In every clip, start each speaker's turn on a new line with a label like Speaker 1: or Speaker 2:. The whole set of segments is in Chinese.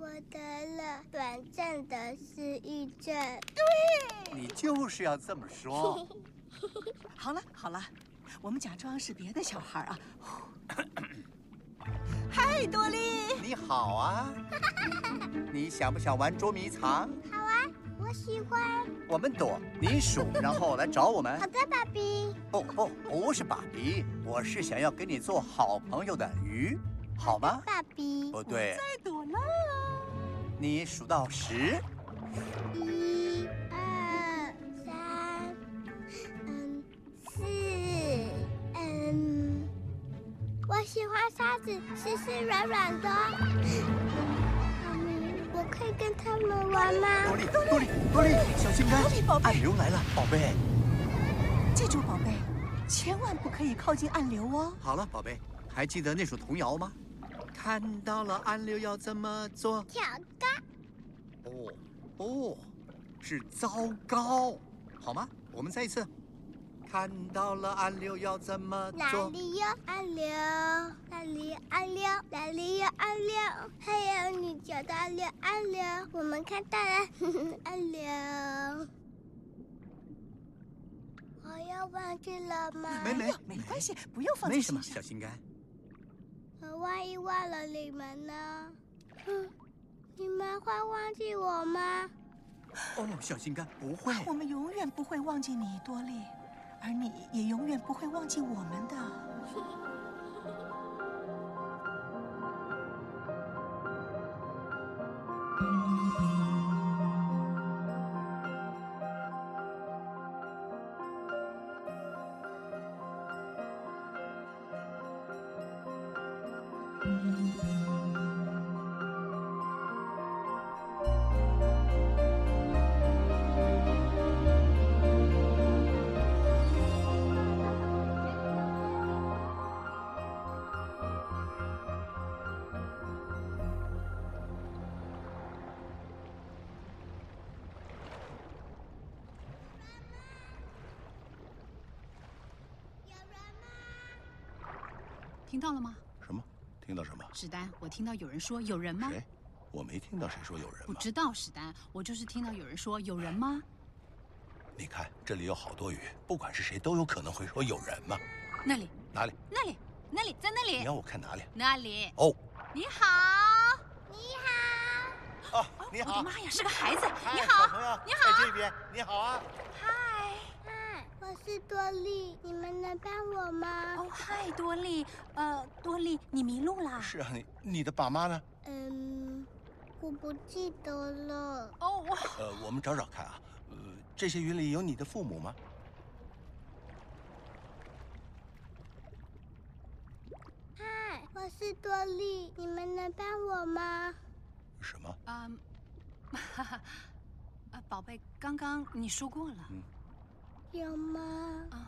Speaker 1: 我得了短暂的失忆症。
Speaker 2: 对你就是要这么说。
Speaker 3: 好了好了，我们假装是别的小孩啊。嗨，多莉，
Speaker 2: 你好啊，你想不想玩捉迷藏？
Speaker 1: 好啊，我喜欢。
Speaker 2: 我们躲，你数，然后来找我们
Speaker 1: 好。的，爸比。
Speaker 2: 不不，不是爸比，我是想要跟你做好朋友的鱼，好吗？
Speaker 1: 爸比。
Speaker 2: 不对，
Speaker 3: 再躲了。
Speaker 2: 你数到十，
Speaker 1: 一、二、三，嗯，四，嗯，我喜欢沙子，湿湿软软的。嗯，我可以跟他们玩吗？
Speaker 2: 多利多利多利，小心肝
Speaker 3: 多利宝，贝
Speaker 2: 暗流来了，宝贝。
Speaker 3: 记住，宝贝，千万不可以靠近暗流哦。
Speaker 2: 好了，宝贝，还记得那首童谣吗？看到了暗流要怎么做？
Speaker 1: 跳高。
Speaker 2: 哦哦，是糟糕，好吗？我们再一次。看到了暗流要怎么做哪？
Speaker 1: 里有暗流？哪里有暗流？哪里有暗流？还有你找到了暗流，我们看到了 暗流。我要忘记了吗？
Speaker 2: 没没
Speaker 3: 没关系，不用放在
Speaker 2: 没什么，
Speaker 3: 心上。
Speaker 2: 小心肝。
Speaker 1: 我万一忘了你们呢？哼，你们会忘记我吗？
Speaker 2: 哦，小心肝，不会。
Speaker 3: 我们永远不会忘记你，多莉，而你也永远不会忘记我们的。
Speaker 1: 有
Speaker 4: 听到了吗？
Speaker 5: 什么？听到什么？
Speaker 4: 史丹，我听到有人说有人吗？
Speaker 5: 谁？我没听到谁说有人嘛。
Speaker 4: 不知道，史丹，我就是听到有人说有人吗？
Speaker 5: 你看这里有好多鱼，不管是谁都有可能会说有人嘛。
Speaker 4: 那里，
Speaker 5: 哪里？
Speaker 4: 那里，那里，在那里
Speaker 5: 你要，我看哪里？
Speaker 4: 那里。
Speaker 5: 哦，
Speaker 4: 你好，
Speaker 1: 你好，
Speaker 5: 啊，你好，
Speaker 4: 我的妈呀，是个孩子！你好，
Speaker 5: 小朋友，
Speaker 4: 你好
Speaker 5: 在这边，你好啊。
Speaker 4: 嗨。
Speaker 1: 嗨，我是多莉，你们能帮我吗？
Speaker 4: 哦，嗨，多莉，呃，多莉，你迷路啦？
Speaker 5: 是啊，你你的爸妈呢？
Speaker 1: 嗯，我不记得了。
Speaker 4: 哦，我
Speaker 5: 呃，我们找找看啊。呃，这些云里有你的父母吗？
Speaker 1: 嗨，我是多莉，你们能帮我吗？
Speaker 5: 什么？
Speaker 4: 嗯，哈哈，呃，宝贝，刚刚你说过了。
Speaker 1: 有吗？
Speaker 4: 啊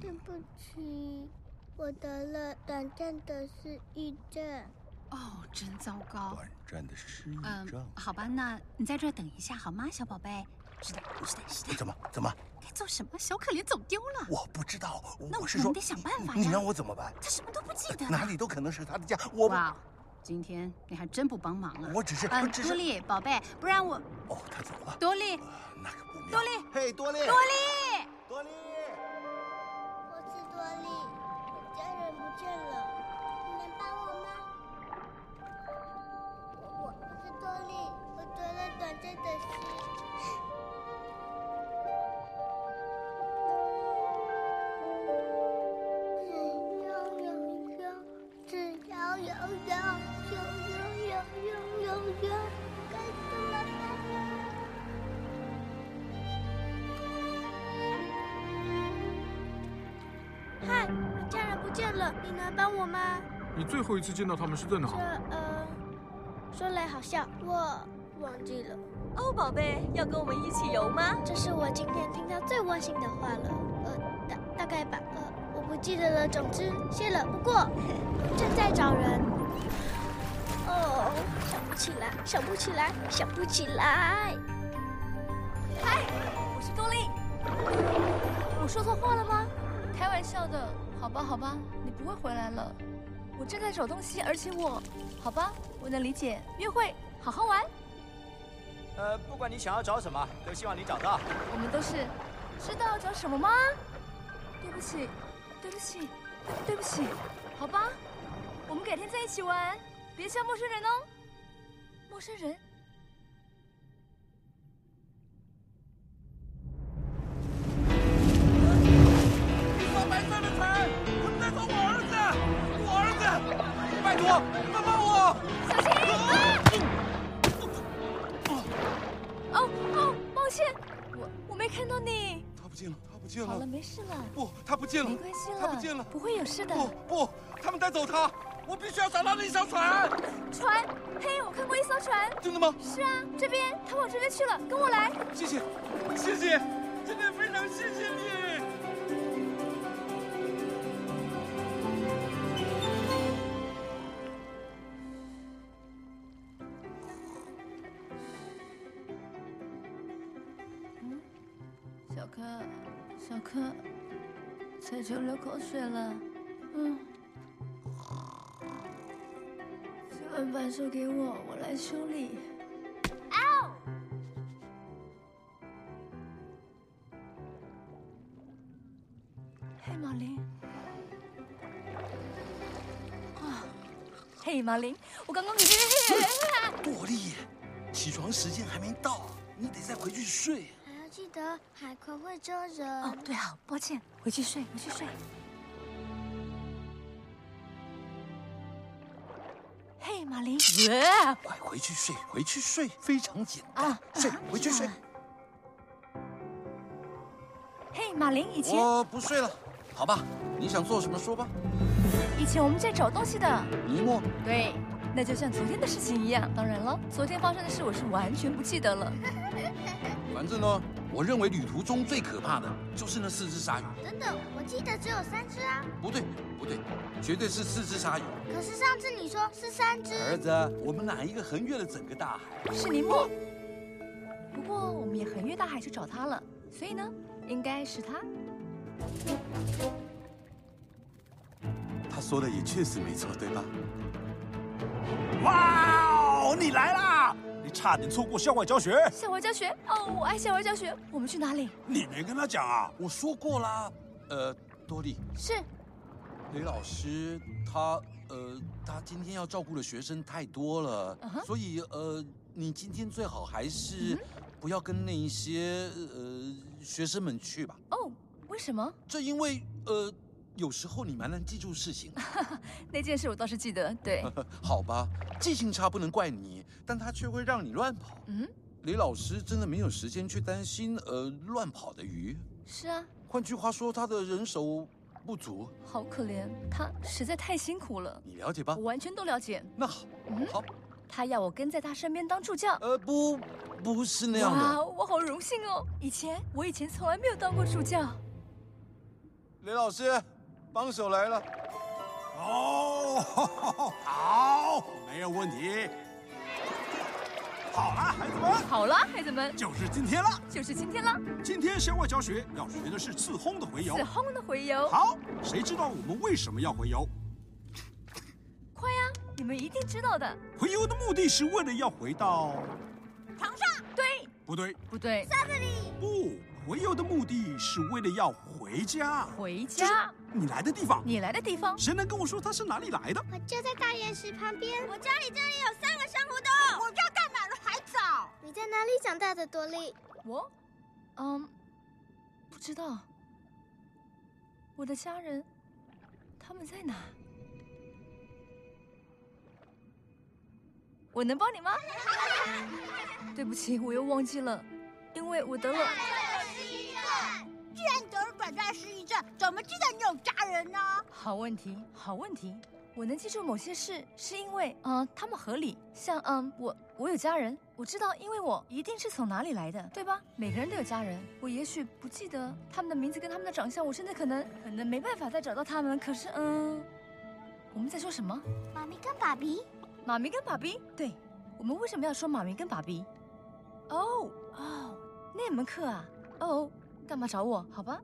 Speaker 1: 对不起，我得了短暂的失忆症。
Speaker 4: 哦，真糟糕。
Speaker 5: 短暂的失忆
Speaker 4: 嗯
Speaker 5: 症。，
Speaker 4: 好吧，那你在这儿等一下好吗，小宝贝？是的，是的，是的。
Speaker 5: 怎么怎么？
Speaker 4: 该做什么？小可怜走丢了，
Speaker 5: 我不知道。
Speaker 4: 那
Speaker 5: 我是说，
Speaker 4: 我们得想办法呀
Speaker 5: 你让我怎么办？
Speaker 4: 他什么都不记得。
Speaker 5: 哪里都可能是他的家。我不，
Speaker 4: 哇，今天你还真不帮忙啊！
Speaker 5: 我只是，
Speaker 4: 嗯。多利，宝贝，不然我
Speaker 5: 哦，他走了。
Speaker 4: 多利，
Speaker 5: 啊那可不妙。
Speaker 4: 多利
Speaker 5: 嘿，多利，
Speaker 4: 多利，
Speaker 5: 多利。
Speaker 1: 我是多莉，我家人不见了，你能帮我吗？我我我是多莉，我得了短暂的失。帮我吗？
Speaker 6: 你最后一次见到他们是在哪
Speaker 1: 这？呃，说来好笑，我忘记了。
Speaker 7: 哦，宝贝，要跟我们一起游吗？
Speaker 1: 这是我今天听到最窝心的话了，呃，大大概吧，呃，我不记得了。总之，谢了。不过 正在找人。哦，想不起来，想不起来，想不起来。
Speaker 7: 嗨我是多莉。我说错话了吗？开玩笑的，好吧，好吧，你不会回来了。我正在找东西，而且我，好吧，我能理解。约会好好玩。
Speaker 8: 呃，不管你想要找什么，都希望你找到。
Speaker 7: 我们都是知道要找什么吗？对不起，对不起，对不起，好吧，我们改天再一起玩，别像陌生人哦。陌生人，
Speaker 9: 子，拜托，你们帮我！
Speaker 7: 小心！哦哦，抱歉，我我没看到你。
Speaker 9: 他不见了，他不见了
Speaker 7: 好了，
Speaker 9: 了！
Speaker 7: 没事了，
Speaker 9: 不，他不见了
Speaker 7: 没，关系了，
Speaker 9: 他不见了
Speaker 7: 不会有事的。
Speaker 9: 不不，他们带走他，我必须要找到那艘船。
Speaker 7: 船，嘿，我看过一艘船。
Speaker 9: 真的吗？
Speaker 7: 是啊，这边，他往这边去了，跟我来。
Speaker 9: 谢谢，谢谢，真的非常谢谢你。
Speaker 7: 小柯，彩球流口水了。嗯，洗碗板手给我，我来修理。嘿，马林。啊，嘿，马林，我刚刚给
Speaker 9: 多莉，起床时间还没到，你得再回去睡。
Speaker 10: 记得海葵会蛰人。
Speaker 7: 哦，对好，抱歉，回去睡，回去睡。嘿，马林，
Speaker 9: 快回去睡，回去睡，非常简单
Speaker 7: 啊，
Speaker 9: 睡
Speaker 7: 啊，
Speaker 9: 回去睡
Speaker 7: 嘿，马林，以前
Speaker 9: 我不睡了，好吧？你想做什么说吧。
Speaker 7: 以前我们在找东西的，
Speaker 9: 尼莫，
Speaker 7: 对，那就像昨天的事情一样。当然了，昨天发生的事我是完全不记得了。
Speaker 9: 反正呢，我认为旅途中最可怕的就是那四只鲨鱼。
Speaker 10: 等等，我记得只有三只啊。
Speaker 9: 不对，不对，绝对是四只鲨鱼。
Speaker 10: 可是上次你说是三只。
Speaker 9: 儿子，我们哪一个横越了整个大海？
Speaker 7: 是尼莫。不过我们也横越大海去找他了，所以呢，应该是他。
Speaker 9: 他说的也确实没错，对吧？
Speaker 11: 哇哦，你来啦！你差点错过校外教学，
Speaker 7: 校外教学哦，我爱校外教学。我们去哪里？
Speaker 11: 你没跟他讲啊？
Speaker 9: 我说过啦。呃，多莉，
Speaker 7: 是
Speaker 9: 雷老师他呃，他今天要照顾的学生太多了所以呃，你今天最好还是不要跟那一些呃学生们去吧。
Speaker 7: 哦，为什么？
Speaker 9: 这因为呃，有时候你蛮难记住事情的。
Speaker 7: 那件事我倒是记得，对，
Speaker 9: 好吧，记性差不能怪你，但他却会让你乱跑。
Speaker 7: 嗯，
Speaker 9: 李老师真的没有时间去担心呃乱跑的鱼。
Speaker 7: 是啊，
Speaker 9: 换句话说，他的人手不足，
Speaker 7: 好可怜，他实在太辛苦了，
Speaker 9: 你了解吧
Speaker 7: 我？完全都了解。
Speaker 9: 那好，
Speaker 7: 嗯
Speaker 9: 好，
Speaker 7: 他要我跟在他身边当助教。
Speaker 9: 呃，不，不是那样
Speaker 7: 哇，
Speaker 9: 的。
Speaker 7: 我好荣幸哦！以前我以前从来没有当过助教。
Speaker 9: 雷老师，帮手来了。
Speaker 11: 哦，好，没有问题。好了，孩子们，
Speaker 7: 好了，孩子们，
Speaker 11: 就是今天了。
Speaker 7: 就是今天了，
Speaker 11: 今天校外教学要学的是刺轰的回游
Speaker 7: 刺。轰的回游。
Speaker 11: 好，谁知道我们为什么要回游？
Speaker 7: 快呀，你们一定知道的。
Speaker 11: 回游的目的是为了要回到床上……
Speaker 7: 对，
Speaker 11: 不对，
Speaker 7: 不对？
Speaker 11: 不，回游的目的是为了要回家。
Speaker 7: 回家。
Speaker 11: 你来的地方，
Speaker 7: 你来的地方，
Speaker 11: 谁能跟我说他是哪里来的？
Speaker 10: 我就在大岩石旁边。我家里这里有三个珊瑚洞。
Speaker 12: 我家盖满了海藻。
Speaker 10: 你在哪里长大的，多莉？
Speaker 7: 我，嗯，不知道。我的家人，他们在哪？我能帮你吗？对不起，我又忘记了，因为我得了。
Speaker 12: 既然得了短暂失忆症，怎么记得你有家人呢？
Speaker 7: 好问题，好问题。我能记住某些事，是因为，嗯、他们合理。像，嗯，我我有家人，我知道，因为我一定是从哪里来的，对吧？每个人都有家人，我也许不记得他们的名字跟他们的长相，我甚至可能可能没办法再找到他们。可是，嗯，我们在说什么？
Speaker 10: 妈咪跟爸比。
Speaker 7: 妈咪跟爸比？对，我们为什么要说妈咪跟爸比？哦哦，那门课啊？哦，干嘛找我？好吧，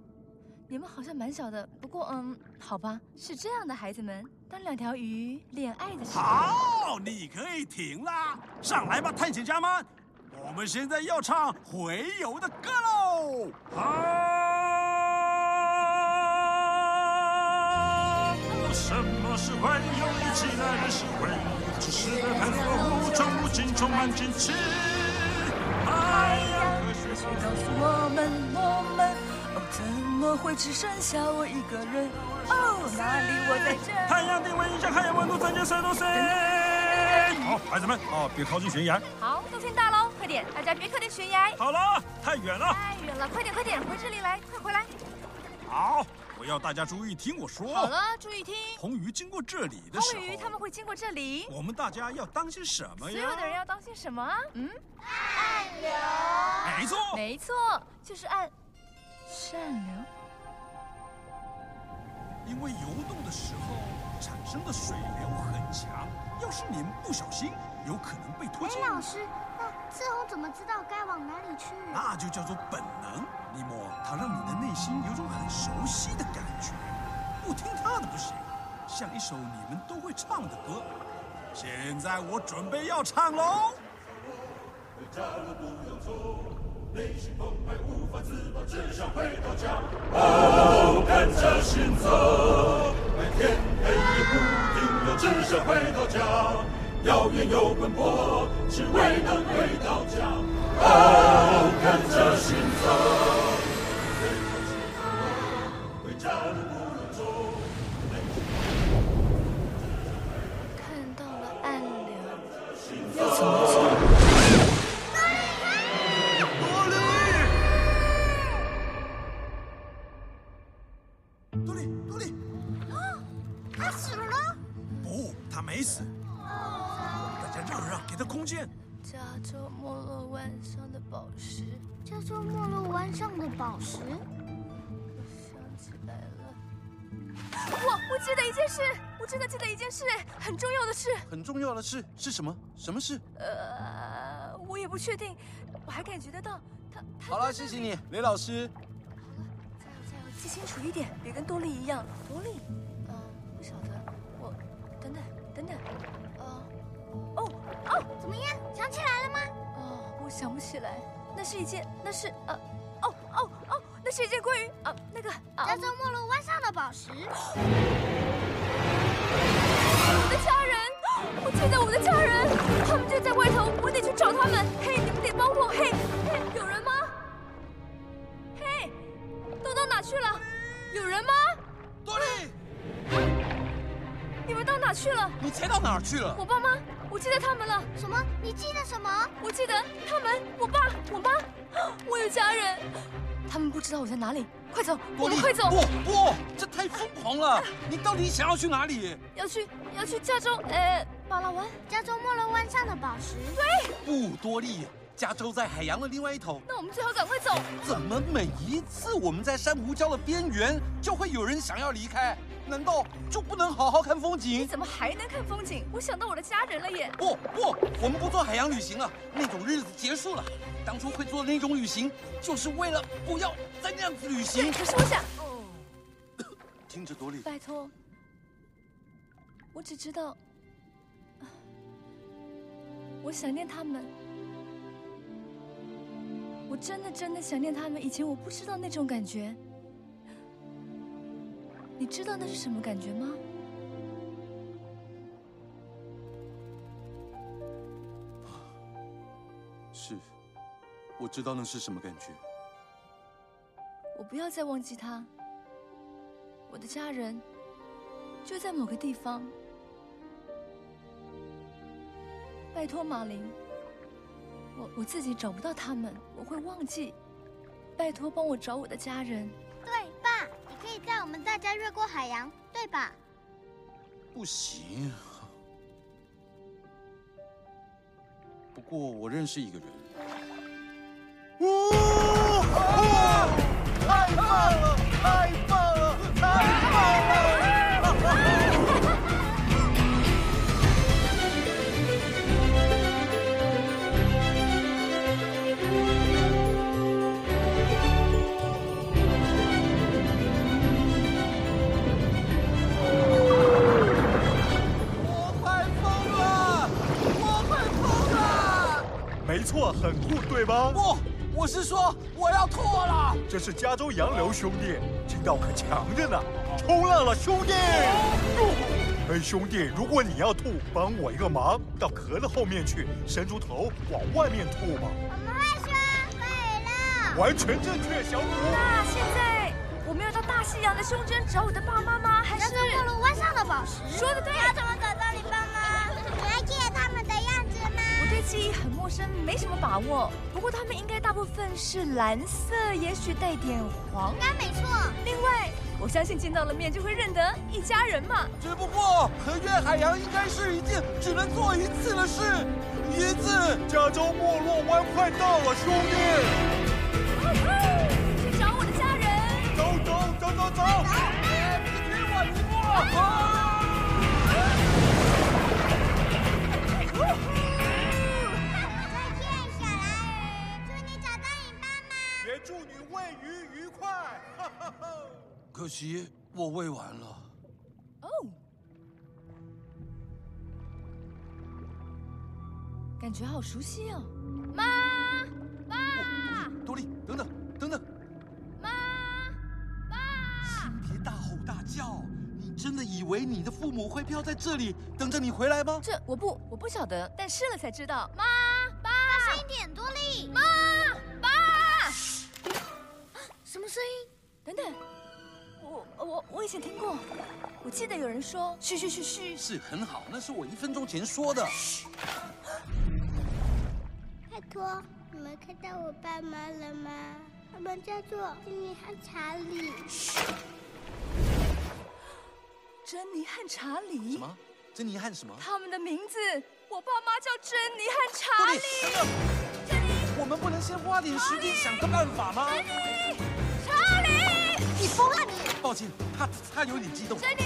Speaker 7: 你们好像蛮小的，不过嗯，好吧，是这样的，孩子们，当两条鱼恋爱的时候，
Speaker 11: 好，你可以停啦，上来吧，探险家们，我们现在要唱回游的歌喽。啊，回游？一起来认识回游，知识的探索，无穷无尽，充满惊奇。海洋科学
Speaker 7: 告诉我们，我们哦，怎么会只剩下我一个人？哦，哪里我在这？
Speaker 11: 太阳定位一下海洋温度，增加三度 C。好，孩子们啊，别靠近悬崖。
Speaker 7: 好，都听大喽，快点，大家别靠近悬崖，
Speaker 11: 好了，太远了。
Speaker 7: 太远了，快点快点，回这里来，快回来。
Speaker 11: 好，我要大家注意听我说。
Speaker 7: 好了，注意听。
Speaker 11: 红鱼经过这里的时候，
Speaker 7: 红鱼他们会经过这里。
Speaker 11: 我们大家要当心什么呀？
Speaker 7: 所有的人要当心什么啊？嗯，
Speaker 10: 暗流。
Speaker 11: 没错，
Speaker 7: 没错，就是暗善流。
Speaker 11: 因为游动的时候产生的水流很强，要是你们不小心，有可能被拖进。
Speaker 10: 雷老师，那志宏怎么知道该往哪里去？
Speaker 11: 那就叫做本能。尼莫，它让你的内心有种很熟悉的感觉，不听它的不行。像一首你们都会唱的歌。现在我准备要唱喽。
Speaker 13: 内心澎湃，无法自拔，只想回到家。哦，跟着心走，白天黑夜不停留，只想回到家。遥远又奔波，只为能回到家。哦，跟着心走，
Speaker 9: 是什么？什么事？
Speaker 7: 呃，我也不确定，我还感觉得到他。他
Speaker 9: 好了，谢谢你，雷老师。
Speaker 7: 好了加油加油，记清楚一点，别跟多利一样。多利，嗯、不晓得，我等等等等，呃，哦哦，
Speaker 10: 怎么样？想起来了吗？
Speaker 7: 哦，我想不起来，那是一件，那是呃，哦哦哦，那是一件关于啊那个啊
Speaker 10: 加州没落湾上的宝石。
Speaker 7: 我的家人，我记得我的家人，他们就在外头，我得去找他们。嘿，你们得帮我。嘿，嘿，有人吗？嘿，都到哪去了？有人吗？
Speaker 9: 多利，
Speaker 7: 你们到哪去了？
Speaker 9: 你才到哪儿去了？
Speaker 7: 我爸妈，我记得他们了。
Speaker 10: 什么？你记得什么？
Speaker 7: 我记得他们，我爸，我妈，我有家人。他们不知道我在哪里。快走，我，们快走。
Speaker 9: 不不，这太疯狂了！你到底想要去哪里？
Speaker 7: 要去，要去加州，呃，马拉湾。
Speaker 10: 加州没落湾上的宝石。
Speaker 9: 对不，多利，加州在海洋的另外一头。
Speaker 7: 那我们最好赶快走。
Speaker 9: 怎么每一次我们在珊瑚礁的边缘，就会有人想要离开？难道就不能好好看风景
Speaker 7: 你
Speaker 9: 景？
Speaker 7: 怎么还能看风景？我想到我的家人了耶。
Speaker 9: 不不，我们不做海洋旅行了，那种日子结束了。当初会做的那种旅行，就是为了不要再那样子旅
Speaker 7: 对，
Speaker 9: 行。
Speaker 7: 可是我想，
Speaker 9: 听着，多利，
Speaker 7: 拜托，我只知道，我想念他们。我真的真的想念他们。以前我不知道那种感觉，你知道那是什么感觉吗？
Speaker 9: 是，我知道那是什么感觉。
Speaker 7: 我不要再忘记他。我的家人就在某个地方。拜托马林，我我自己找不到他们，我会忘记。拜托帮我找我的家人。
Speaker 10: 对，爸，你可以带我们大家越过海洋，对吧？
Speaker 9: 不行。不过我认识一个人。太棒了！
Speaker 14: 作很酷，对吧？
Speaker 9: 不，我是说我要吐了。
Speaker 14: 这是加州洋流兄弟，劲道可强着呢。冲浪了，兄弟！哎，兄弟，如果你要吐，帮我一个忙，到壳的后面去，伸出头往外面吐吧。
Speaker 10: 我们会说可以了。
Speaker 14: 完全正确，小虎。
Speaker 7: 那现在我们要到大西洋的胸针找我的爸妈吗？还是
Speaker 10: 要到路湾上的宝石？
Speaker 7: 说的对。
Speaker 10: 要怎么记
Speaker 7: 忆很陌生，没什么把握。不过他们应该大部分是蓝色，也许带点黄。
Speaker 10: 应该没错。
Speaker 7: 另外。我相信见到了面就会认得一家人嘛。
Speaker 9: 只不过横越海洋应该是一件只能做一次的事。一次，
Speaker 14: 加州没落湾快到了，兄弟！
Speaker 7: 去找我的家人。
Speaker 14: 走走走走走！
Speaker 9: 别往一摸。
Speaker 14: 喂鱼愉快。哈哈哈。
Speaker 9: 可惜我喂完了。哦，
Speaker 7: 感觉好熟悉哦，妈，爸，
Speaker 9: 多莉，等等，等等，
Speaker 7: 妈，爸，
Speaker 9: 先别大吼大叫，你真的以为你的父母会飘在这里等着你回来吗？
Speaker 7: 这我不，我不晓得，但试了才知道。妈，爸，
Speaker 10: 大声一点，多莉，
Speaker 7: 妈，爸，
Speaker 10: 什么声音？
Speaker 7: 等等。我我我以前听过，我记得有人说嘘嘘嘘嘘
Speaker 9: 是很好，那是我一分钟前说的。
Speaker 10: 拜托，你们看到我爸妈了吗？他们叫做珍妮和查理。
Speaker 7: 珍妮和查理？
Speaker 9: 什么？珍妮和什么？
Speaker 7: 他们的名字，我爸妈叫珍妮和查理。珍妮，
Speaker 9: 我们不能先花点时间想个办法吗？
Speaker 7: 珍妮，
Speaker 10: 你疯了你！
Speaker 9: 抱歉，他他有点激动。
Speaker 7: 珍妮，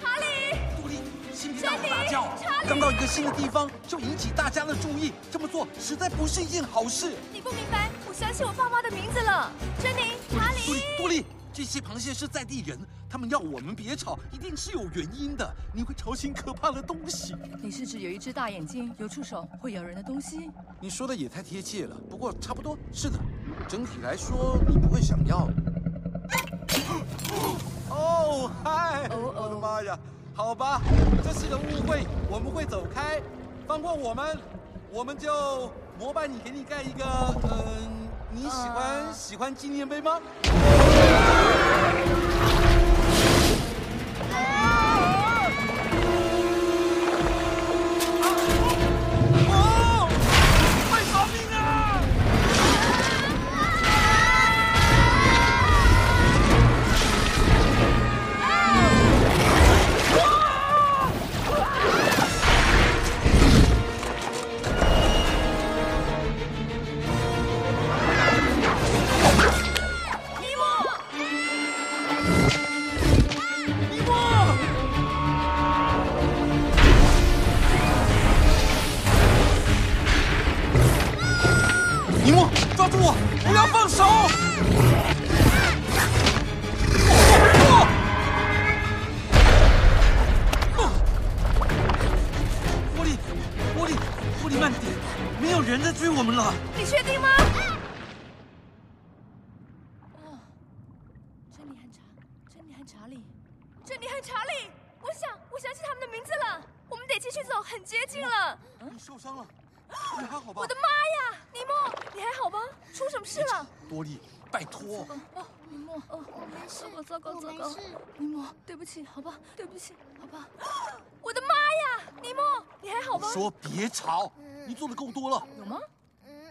Speaker 7: 查理，
Speaker 9: 多莉，先别大吼大叫。刚到一个新的地方就引起大家的注意，这么做实在不是一件好事。
Speaker 7: 你不明白，我想起我爸妈的名字了。珍妮，查理，
Speaker 9: 多莉，多莉，这些螃蟹是在地人，他们要我们别吵，一定是有原因的。你会吵醒可怕的东西。
Speaker 7: 你是指有一只大眼睛、有触手、会咬人的东西？
Speaker 9: 你说的也太贴切了，不过差不多是的。整体来说，你不会想要。哦，嗨！我的妈呀！好吧，这是个误会，我们会走开，放过我们，我们就膜拜你，给你盖一个，嗯，你喜欢喜欢纪念碑吗？
Speaker 7: 好吧，对不起，好吧。我的妈呀，尼莫，你还好吗？
Speaker 9: 说别吵，你做的够多了。
Speaker 7: 有吗？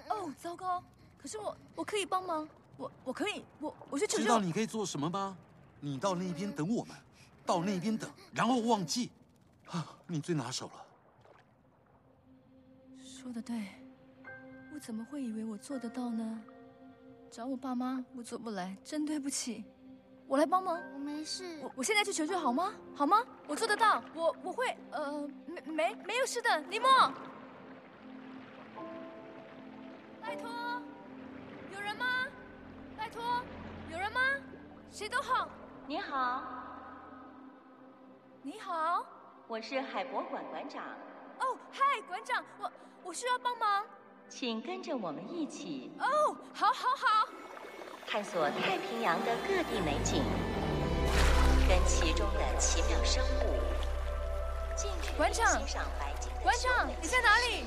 Speaker 7: 哦，糟糕。可是我，我可以帮忙，我我可以，我我去求救。
Speaker 9: 知道你可以做什么吗？你到那边等我们，到那边等，然后忘记。啊，你最拿手了。
Speaker 7: 说的对，我怎么会以为我做得到呢？找我爸妈，我做不来，真对不起。我来帮忙，
Speaker 10: 我没事。
Speaker 7: 我我现在去求救好吗？好吗？我做得到，我我会，呃，没没没有事的，尼莫。拜托，有人吗？拜托，有人吗？谁都好。
Speaker 15: 你好。
Speaker 7: 你好，
Speaker 15: 我是海博馆馆长。
Speaker 7: 哦，嗨，馆长，我我需要帮忙。
Speaker 15: 请跟着我们一起
Speaker 7: 哦，好好好，
Speaker 15: 探索太平洋的各地美景，跟其中的奇妙生物近距离
Speaker 7: 馆长
Speaker 15: 欣赏白鲸
Speaker 7: 馆长你在哪里？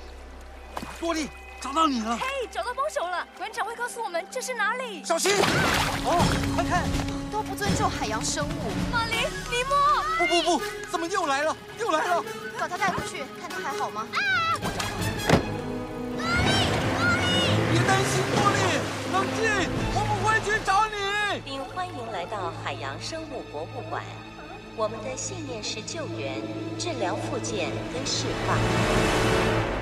Speaker 9: 多莉，找到你了，
Speaker 7: 嘿，找到帮手了！馆长会告诉我们这是哪里。
Speaker 9: 小心！哦，快看！
Speaker 4: 都不尊重海洋生物，
Speaker 7: 马林，尼莫，
Speaker 9: 不不不，怎么又来了？又来了！
Speaker 4: 把他带回去，看他还好吗？
Speaker 9: 啊别担心，多莉，冷静，我去找你。
Speaker 15: 并欢迎来到海洋生物博物馆。我们的信念是救援、治疗复健跟释放。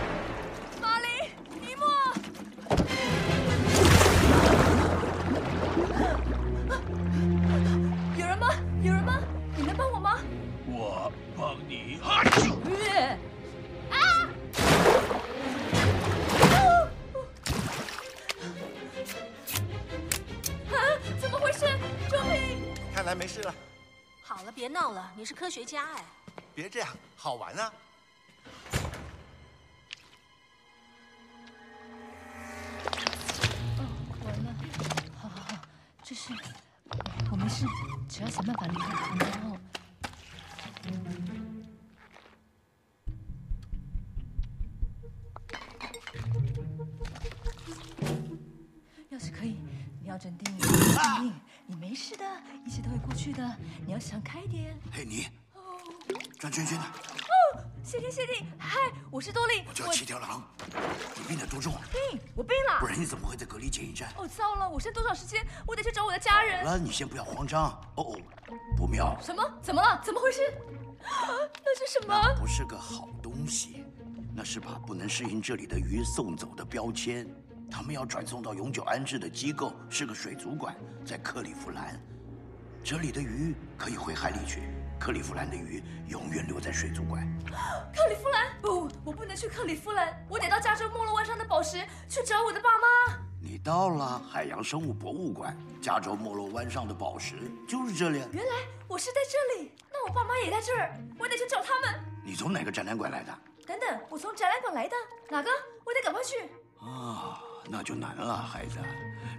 Speaker 7: 你
Speaker 4: 是科学家哎。
Speaker 2: 别这样，好玩啊！
Speaker 7: 哦，完了！好好好，这是我没事，只要想办法离开，然后。要是可以，你要镇定，镇定，你没事的，一切都会过去的。你要想开点。
Speaker 16: 嘿，你转圈圈的，
Speaker 7: 哦，谢天谢地！嗨，我是多利，
Speaker 16: 我叫七条狼。你病得多重？
Speaker 7: 病，我病了。
Speaker 16: 不然你怎么会在隔离检疫站？
Speaker 7: 哦，糟了，我剩多少时间？我得去找我的家人。
Speaker 16: 好了，你先不要慌张。哦哦，不妙，
Speaker 7: 什么？怎么了？怎么回事？啊那是什么？
Speaker 16: 那不是个好东西，那是把不能适应这里的鱼送走的标签。他们要转送到永久安置的机构，是个水族馆，在克利夫兰。这里的鱼可以回海里去，克利夫兰的鱼永远留在水族馆。
Speaker 7: 克利夫兰？不，我不能去克利夫兰，我得到加州莫洛湾上的宝石去找我的爸妈。
Speaker 16: 你到了海洋生物博物馆，加州莫洛湾上的宝石就是这里。
Speaker 7: 原来我是在这里，那我爸妈也在这儿，我得去找他们。
Speaker 16: 你从哪个展览馆来的？
Speaker 7: 等等，我从展览馆来的，哪个？我得赶快去。
Speaker 16: 啊，那就难了，孩子。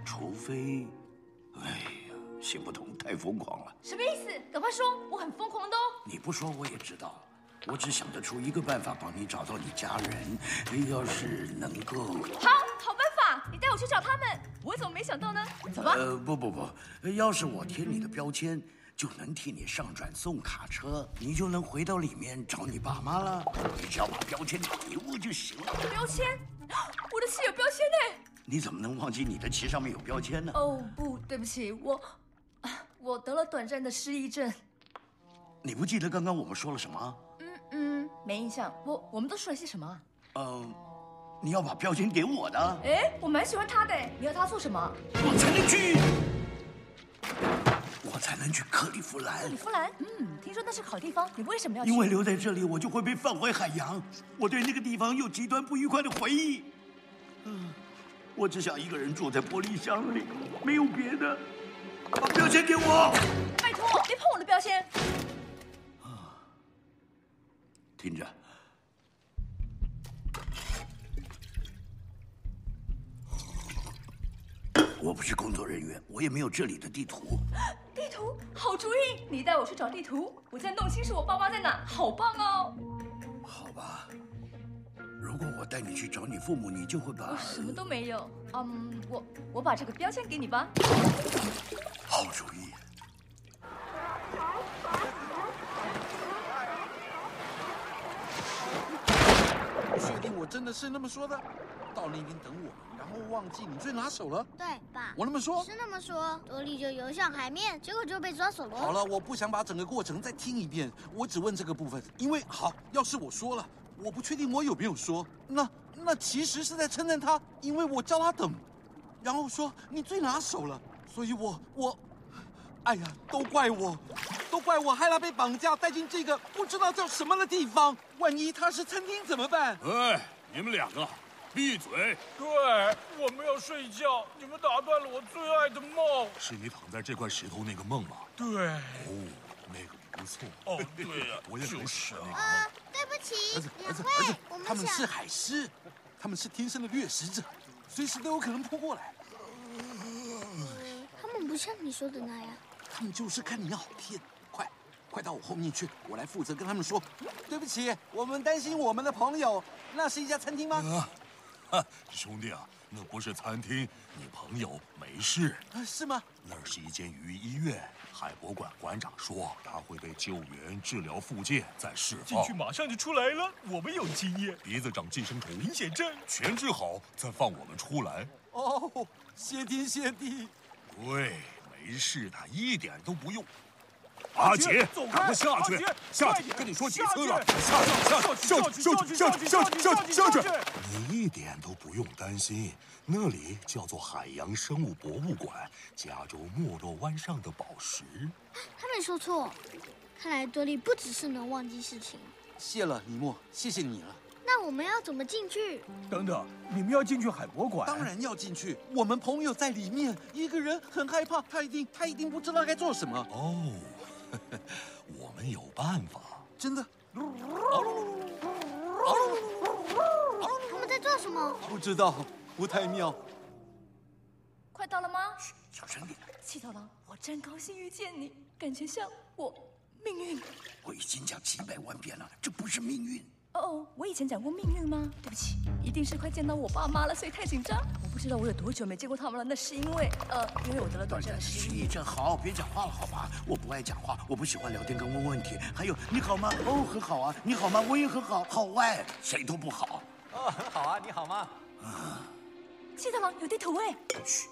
Speaker 16: 除非，哎呀，行不通，太疯狂了。
Speaker 7: 什么意思？赶快说，我很疯狂的哦。
Speaker 16: 你不说我也知道，我只想得出一个办法帮你找到你家人。要是能够……
Speaker 7: 好，好办法，你带我去找他们。我怎么没想到呢？走吧。
Speaker 16: 呃，不不不，要是我贴你的标签，就能替你上转送卡车，你就能回到里面找你爸妈了。你只要把标签给我就行了。
Speaker 7: 标签？我的旗有标签呢。
Speaker 16: 你怎么能忘记你的旗上面有标签呢？
Speaker 7: 哦，不对不起，我，我得了短暂的失忆症。
Speaker 16: 你不记得刚刚我们说了什么？
Speaker 7: 嗯嗯，没印象。我我们都说了些什么？
Speaker 16: 嗯，你要把标签给我的。
Speaker 7: 哎，我蛮喜欢他的。你要他做什么？
Speaker 16: 我才能去，我才能去克利夫兰。
Speaker 7: 克利夫兰？嗯，听说那是个好地方。你为什么要去？
Speaker 16: 因为留在这里，我就会被放回海洋。我对那个地方有极端不愉快的回忆。嗯，我只想一个人住在玻璃箱里，没有别的。把标签给我！
Speaker 7: 拜托，别碰我的标签。
Speaker 16: 听着，我不是工作人员，我也没有这里的地图。
Speaker 7: 地图，好主意！你带我去找地图，我再弄清楚我爸妈在哪，好棒哦！
Speaker 16: 好吧，如果我带你去找你父母，你就会把
Speaker 7: 我什么都没有。嗯，我我把这个标签给你吧。
Speaker 16: 好主意。
Speaker 9: 确定我真的是那么说的？到那边等我，然后忘记你最拿手了。
Speaker 10: 对，爸，
Speaker 9: 我那么说
Speaker 10: 是那么说。多利就游向海面，结果就被抓走了。
Speaker 9: 好了，我不想把整个过程再听一遍，我只问这个部分，因为好，要是我说了，我不确定我有没有说，那那其实是在称赞他，因为我叫他等，然后说你最拿手了，所以我我，哎呀，都怪我，都怪我害他被绑架带进这个不知道叫什么的地方，万一他是餐厅怎么办？
Speaker 17: 哎，你们两个闭嘴！
Speaker 14: 对，我们要睡觉，你们打断了我最爱的梦。
Speaker 17: 是你躺在这块石头那个梦吗？
Speaker 14: 对，
Speaker 17: 哦，那个不错。
Speaker 14: 哦，对啊、
Speaker 17: 我也很喜欢那个梦。
Speaker 10: 呃，对不起，两位，我们想
Speaker 9: 他们是海狮，他们是天生的掠食者，随时都有可能扑过来。
Speaker 1: 他们不像你说的那样。
Speaker 9: 他们就是看你好骗，快，快到我后面去，我来负责跟他们说。对不起，我们担心我们的朋友。那是一家餐厅吗？
Speaker 17: 啊，兄弟啊，那不是餐厅，你朋友没事。
Speaker 9: 是吗？
Speaker 17: 那是一间鱼医院。海博馆馆长说他会被救援、治疗复健，再释放。
Speaker 14: 进去马上就出来了，我们有经验。
Speaker 17: 鼻子长寄生虫，
Speaker 14: 明显症
Speaker 17: 全治好，再放我们出来。
Speaker 9: 哦，谢天谢地。
Speaker 17: 对，没事的，一点都不用。阿杰，赶快下去！下去，跟你说几次了，下去下下去下去下去下去下去下去！你一点都不用担心，那里叫做海洋生物博物馆，加州莫洛湾上的宝石。
Speaker 1: 他没说错，看来多利不只是能忘记事情。
Speaker 9: 谢了，尼莫，谢谢你了。
Speaker 1: 那我们要怎么进去？
Speaker 14: 等等，你们要进去海博馆？
Speaker 9: 当然要进去。我们朋友在里面，一个人很害怕，他一定他一定不知道该做什么。
Speaker 17: 哦。我们有办法，
Speaker 9: 真的。他
Speaker 1: 们在做什么？
Speaker 9: 不知道，不太妙。
Speaker 7: 快到了吗？
Speaker 17: 嘘，小声点。
Speaker 7: 七头狼，我真高兴遇见你，感觉像我命运。
Speaker 17: 我已经讲几百万遍了，这不是命运。
Speaker 7: 哦哦，我以前讲过命运吗？对不起，一定是快见到我爸妈了，所以太紧张。我不知道我有多久没见过他们了，那是因为呃，因为我得了短暂的失忆
Speaker 16: 症。好，别讲话了，好吧？我不爱讲话，我不喜欢聊天跟问问题。还有，你好吗？哦，很好啊。你好吗？我也很好。好外，谁都不好。
Speaker 18: 哦，很好啊。你好吗？
Speaker 7: 啊。记得吗有地图哎。
Speaker 16: 嘘，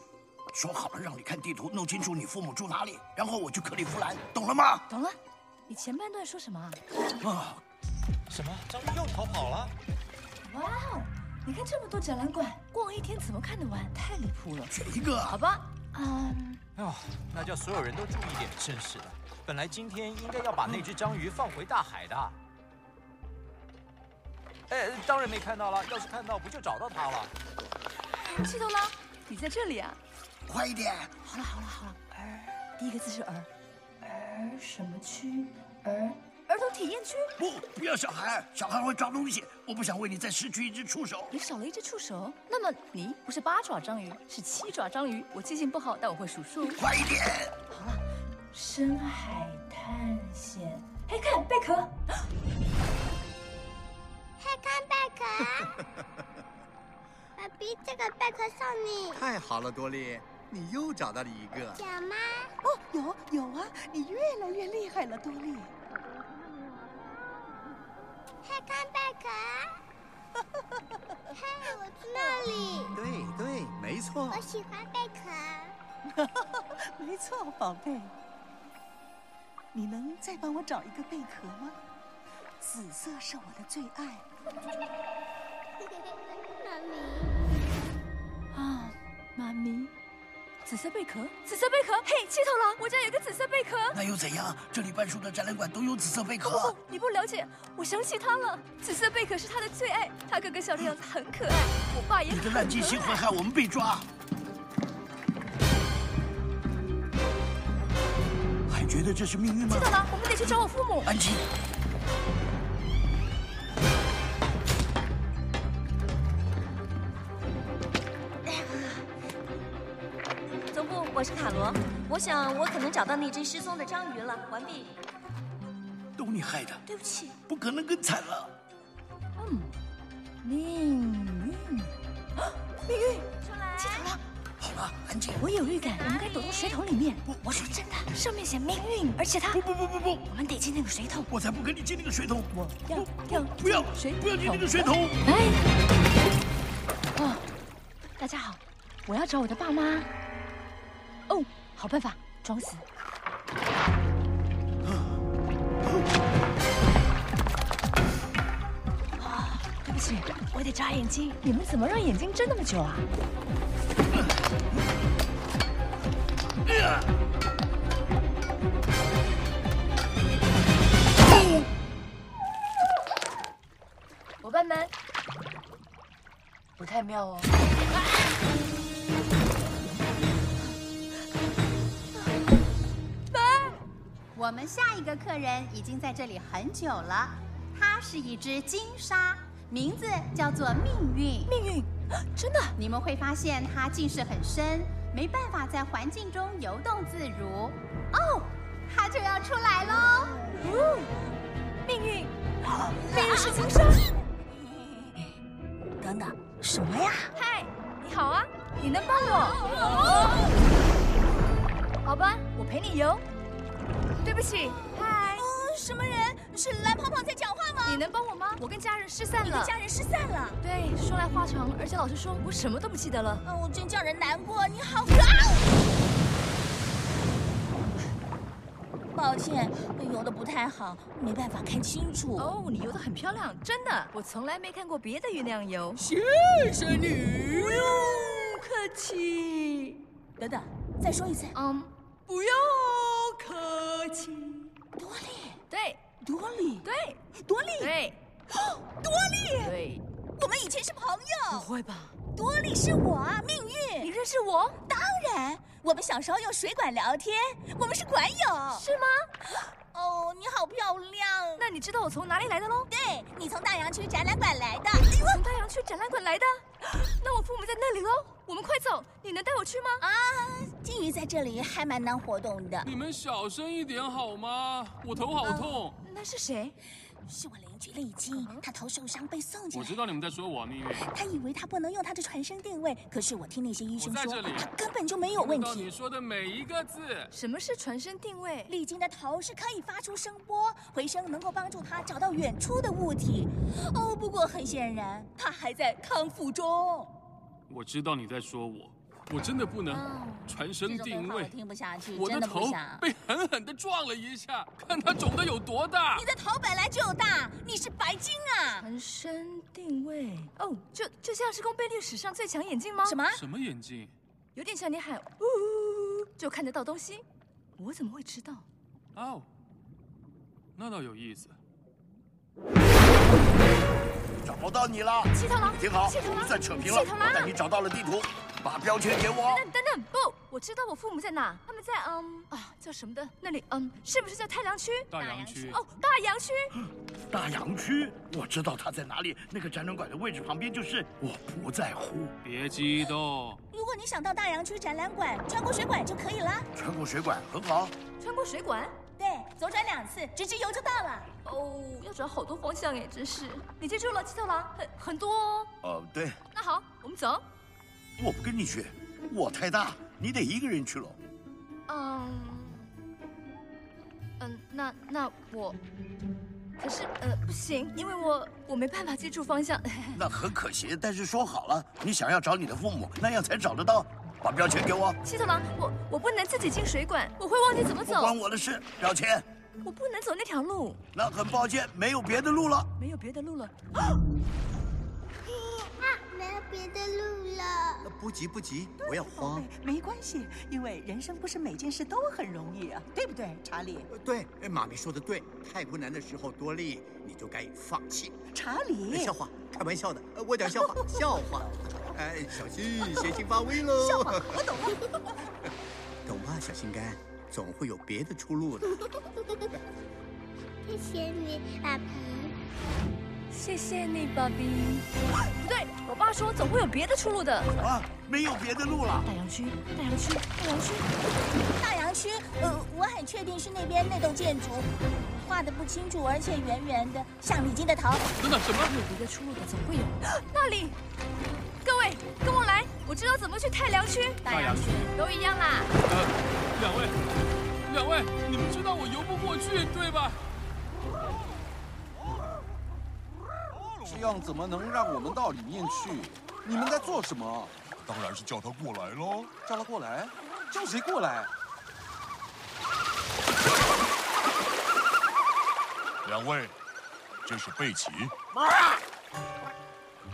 Speaker 16: 说好了让你看地图，弄清楚你父母住哪里，然后我去克利夫兰，懂了吗？
Speaker 7: 懂了。你前半段说什么啊？
Speaker 18: 啊。什么？章鱼又逃跑了？
Speaker 7: 哇哦！你看这么多展览馆，逛一天怎么看得完？太离谱了！
Speaker 16: 选一个，
Speaker 7: 好吧？嗯。
Speaker 18: 哦，那叫所有人都注意点，真是的。本来今天应该要把那只章鱼放回大海的。哎，当然没看到了。要是看到，不就找到它了？
Speaker 7: 七头狼，你在这里啊？
Speaker 16: 快一点！
Speaker 7: 好了好了好了，儿，第一个字是儿，儿什么区？儿。儿童体验区？
Speaker 16: 不，不要小孩，小孩会抓东西。我不想为你再失去一只触手。
Speaker 7: 你少了一只触手，那么你不是八爪章鱼，是七爪章鱼。我记性不好，但我会数数。
Speaker 16: 快一点！
Speaker 7: 好了，深海探险。嘿，看贝壳。
Speaker 1: 嘿，看贝壳。爸比，这个贝壳送你。
Speaker 2: 太好了，多莉，你又找到了一个。
Speaker 1: 有吗？
Speaker 3: 哦，有有啊，你越来越厉害了，多莉。
Speaker 1: 快看贝壳！嗨，我去那里。
Speaker 2: 对对，没错。
Speaker 1: 我喜欢贝壳。
Speaker 3: 没错，宝贝。你能再帮我找一个贝壳吗？紫色是我的最爱。
Speaker 1: 妈咪。
Speaker 7: 啊，妈咪。紫色贝壳，紫色贝壳，嘿，七头狼，我家有个紫色贝壳。
Speaker 16: 那又怎样？这里半数的展览馆都有紫色贝壳。不，
Speaker 7: 你不了解，我想起他了。紫色贝壳是他的最爱，他哥哥小的样子很可爱。我爸也很
Speaker 16: 你的烂记性会害我们被抓。还觉得这是命运吗？
Speaker 7: 七头狼，我们得去找我父母。
Speaker 16: 安静。
Speaker 5: 我是卡罗，我想我可能找到那只失踪的章鱼了。完毕。
Speaker 16: 都你害的，
Speaker 7: 对不起。
Speaker 16: 不可能更惨了。
Speaker 7: 嗯，命运，啊命运，
Speaker 5: 出来！
Speaker 7: 记头了。
Speaker 16: 好了，安静。
Speaker 7: 我有预感，我们该躲到水桶里面。我，我说真的，上面写命运，而且它……
Speaker 16: 不不不不不，
Speaker 7: 我们得进那个水桶。
Speaker 16: 我才不跟你进那个水桶。
Speaker 7: 我要要
Speaker 16: 不要
Speaker 7: 水
Speaker 16: 不要进那个水桶。
Speaker 7: 哎。哦，大家好，我要找我的爸妈。哦，好办法，装死。啊，对不起，我得眨眼睛。你们怎么让眼睛睁那么久啊？伙伴们，不太妙哦。
Speaker 19: 我们下一个客人已经在这里很久了，它是一只金鲨，名字叫做命运。
Speaker 7: 命运，真的？
Speaker 19: 你们会发现它近视很深，没办法在环境中游动自如。哦，它就要出来喽！
Speaker 7: 命运，命运是金鲨。
Speaker 3: 等等，什么呀？
Speaker 7: 嗨，你好啊，你能帮我？好吧，我陪你游。对不起，嗨。
Speaker 5: 什么人？是蓝胖胖在讲话吗？
Speaker 7: 你能帮我吗？我跟家人失散了。
Speaker 5: 你跟家人失散了？
Speaker 7: 对，说来话长，而且老实说，我什么都不记得了。
Speaker 5: 哦，真叫人难过。你好可爱。抱歉，游的不太好，没办法看清楚。
Speaker 7: 哦，你游的很漂亮，真的。我从来没看过别的鱼那样游。
Speaker 5: 谢谢你。
Speaker 7: 不用客气。
Speaker 5: 等等，再说一次。
Speaker 7: 嗯，不要客气。
Speaker 5: 多利。
Speaker 7: 对，
Speaker 5: 多利，
Speaker 7: 对，
Speaker 5: 多利，
Speaker 7: 对，
Speaker 5: 多利，
Speaker 7: 对，
Speaker 5: 我们以前是朋友。
Speaker 7: 不会吧？
Speaker 5: 多利是我啊，命运。
Speaker 7: 你认识我？
Speaker 5: 当然，我们小时候用水管聊天，我们是管友。
Speaker 7: 是吗？
Speaker 5: 哦，你好漂亮。
Speaker 7: 那你知道我从哪里来的喽？
Speaker 5: 对，你从大洋区展览馆来的。
Speaker 7: 从大洋区展览馆来的？那我父母在那里喽。我们快走，你能带我去吗？
Speaker 5: 啊，金鱼在这里还蛮难活动的。
Speaker 20: 你们小声一点好吗？我头好痛。
Speaker 7: 那是谁？
Speaker 5: 是我邻居丽晶，他头受伤被送进
Speaker 20: 来。我知道你们在说我，命运。
Speaker 5: 他以为他不能用他的传声定位，可是我听那些医生
Speaker 20: 说，
Speaker 5: 他根本就没有问题。
Speaker 20: 你说的每一个字。
Speaker 7: 什么是传声定位？
Speaker 5: 丽晶的头是可以发出声波，回声能够帮助他找到远处的物体。哦，不过很显然，他还在康复中。
Speaker 20: 我知道你在说我。我真的不能传声定位，
Speaker 5: 听不下去。
Speaker 20: 我的头被狠狠的撞了一下，看它肿的有多大。
Speaker 5: 你的头本来就大，你是白金啊！
Speaker 7: 传声定位，哦，这这像是宫贝历史上最强眼镜吗？
Speaker 5: 什么？
Speaker 20: 什么眼镜？
Speaker 7: 有点像你喊呜就看得到东西。我怎么会知道？
Speaker 20: 哦，那倒有意思。
Speaker 16: 找到你了，
Speaker 7: 七头狼，
Speaker 16: 听好，
Speaker 7: 我
Speaker 16: 们算扯平了。我带你找到了地图。把标签给我。
Speaker 7: 等等等，不，我知道我父母在哪，他们在嗯啊叫什么的那里嗯，是不是叫太阳区？
Speaker 20: 大洋区。
Speaker 7: 哦，大洋区。
Speaker 16: 大洋区，我知道他在哪里，那个展览馆的位置旁边就是。我不在乎。
Speaker 20: 别激动。
Speaker 5: 如果你想到大洋区展览馆，穿过水管就可以了。
Speaker 16: 穿过水管很好。
Speaker 7: 穿过水管？
Speaker 5: 对，左转两次，直直游就到了。
Speaker 7: 哦，要转好多方向哎，真是。你记住了，七头狼，很很多哦。
Speaker 16: 呃，对。
Speaker 7: 那好，我们走。
Speaker 16: 我不跟你去，我太大，你得一个人去喽。
Speaker 7: 嗯，嗯，那那我，可是呃不行，因为我我没办法记住方向。
Speaker 16: 那很可惜，但是说好了，你想要找你的父母，那样才找得到。把标签给我。
Speaker 7: 七头狼，我我不能自己进水管，我会忘记怎么走。不
Speaker 16: 关我的事，标签。
Speaker 7: 我不能走那条路。
Speaker 16: 那很抱歉，没有别的路了。
Speaker 7: 没有别的路了。
Speaker 10: 没 有别的路了。
Speaker 2: 不急不急，不要慌。
Speaker 3: 没关系，因为人生不是每件事都很容易啊，对不对，查理？
Speaker 2: 对，妈咪说的对。太困难的时候，多利你就该放弃。
Speaker 3: 查理，
Speaker 2: 笑话，开玩笑的。我讲笑话，笑话。哎，小心，先行发威喽。
Speaker 3: 笑话，我懂了。
Speaker 2: 懂吧，小心肝？总会有别的出路的。
Speaker 10: 谢谢你，爸比。
Speaker 7: 谢谢你，爸比。不对，我爸说总会有别的出路的。
Speaker 16: 啊，没有别的路了。
Speaker 7: 大洋区，大洋区，大洋区，
Speaker 5: 大洋区。呃，我很确定是那边那栋建筑，画的不清楚，而且圆圆的，像李金的头。
Speaker 20: 等等，什么？
Speaker 7: 有别的出路的，总会有。那里，各位跟我来，我知道怎么去太阳区。
Speaker 20: 大洋区
Speaker 7: 都一样啦。
Speaker 20: 呃，两位，两位，你们知道我游不过去，对吧？
Speaker 9: 这样怎么能让我们到里面去？你们在做什么？
Speaker 14: 当然是叫他过来喽。
Speaker 9: 叫他过来？叫谁过来？
Speaker 14: 两位，这是贝奇。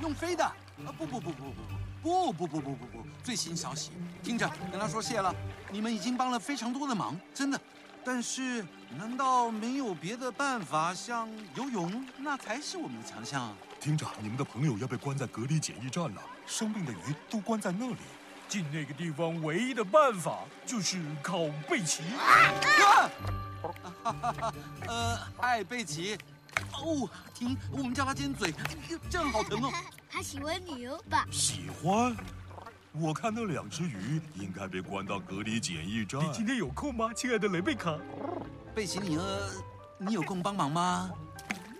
Speaker 9: 用飞的？啊不不不不不不不不不不不不！最新消息，听着，跟他说谢了。你们已经帮了非常多的忙，真的。但是，难道没有别的办法？像游泳，那才是我们的强项。
Speaker 14: 听着，你们的朋友要被关在隔离检疫站了，生病的鱼都关在那里。
Speaker 20: 进那个地方唯一的办法就是靠贝奇啊。
Speaker 9: 呃，嗨，贝奇。哦，停！我们叫他尖嘴，这样好疼哦。
Speaker 10: 他喜欢你哦，爸。
Speaker 17: 喜欢？我看那两只鱼应该被关到隔离检疫站。
Speaker 14: 你今天有空吗，亲爱的雷贝卡？
Speaker 9: 贝奇尼尔，你有空帮忙吗？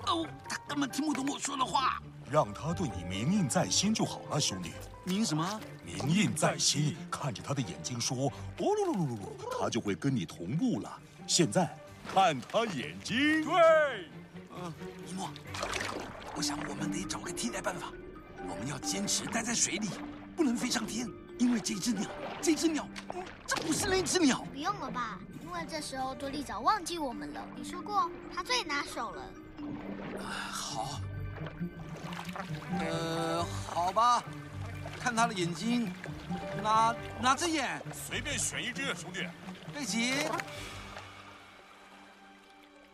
Speaker 9: 哦，他根本听不懂我说的话。
Speaker 17: 让他对你铭印在心就好了，兄弟。
Speaker 9: 铭什么？
Speaker 17: 铭印在心，看着他的眼睛说：“哦噜噜噜噜噜”，他就会跟你同步了。现在看他眼睛。
Speaker 20: 对。
Speaker 9: 嗯，一诺，我想我们得找个替代办法。我们要坚持待在水里，不能飞上天，因为这只鸟，这只鸟，这不是那只鸟。
Speaker 10: 不用了吧？因为这时候多利早忘记我们了。你说过他最拿手了。
Speaker 9: 好。呃，好吧，看他的眼睛，哪哪只眼？
Speaker 17: 随便选一只，兄弟。
Speaker 9: 贝奇。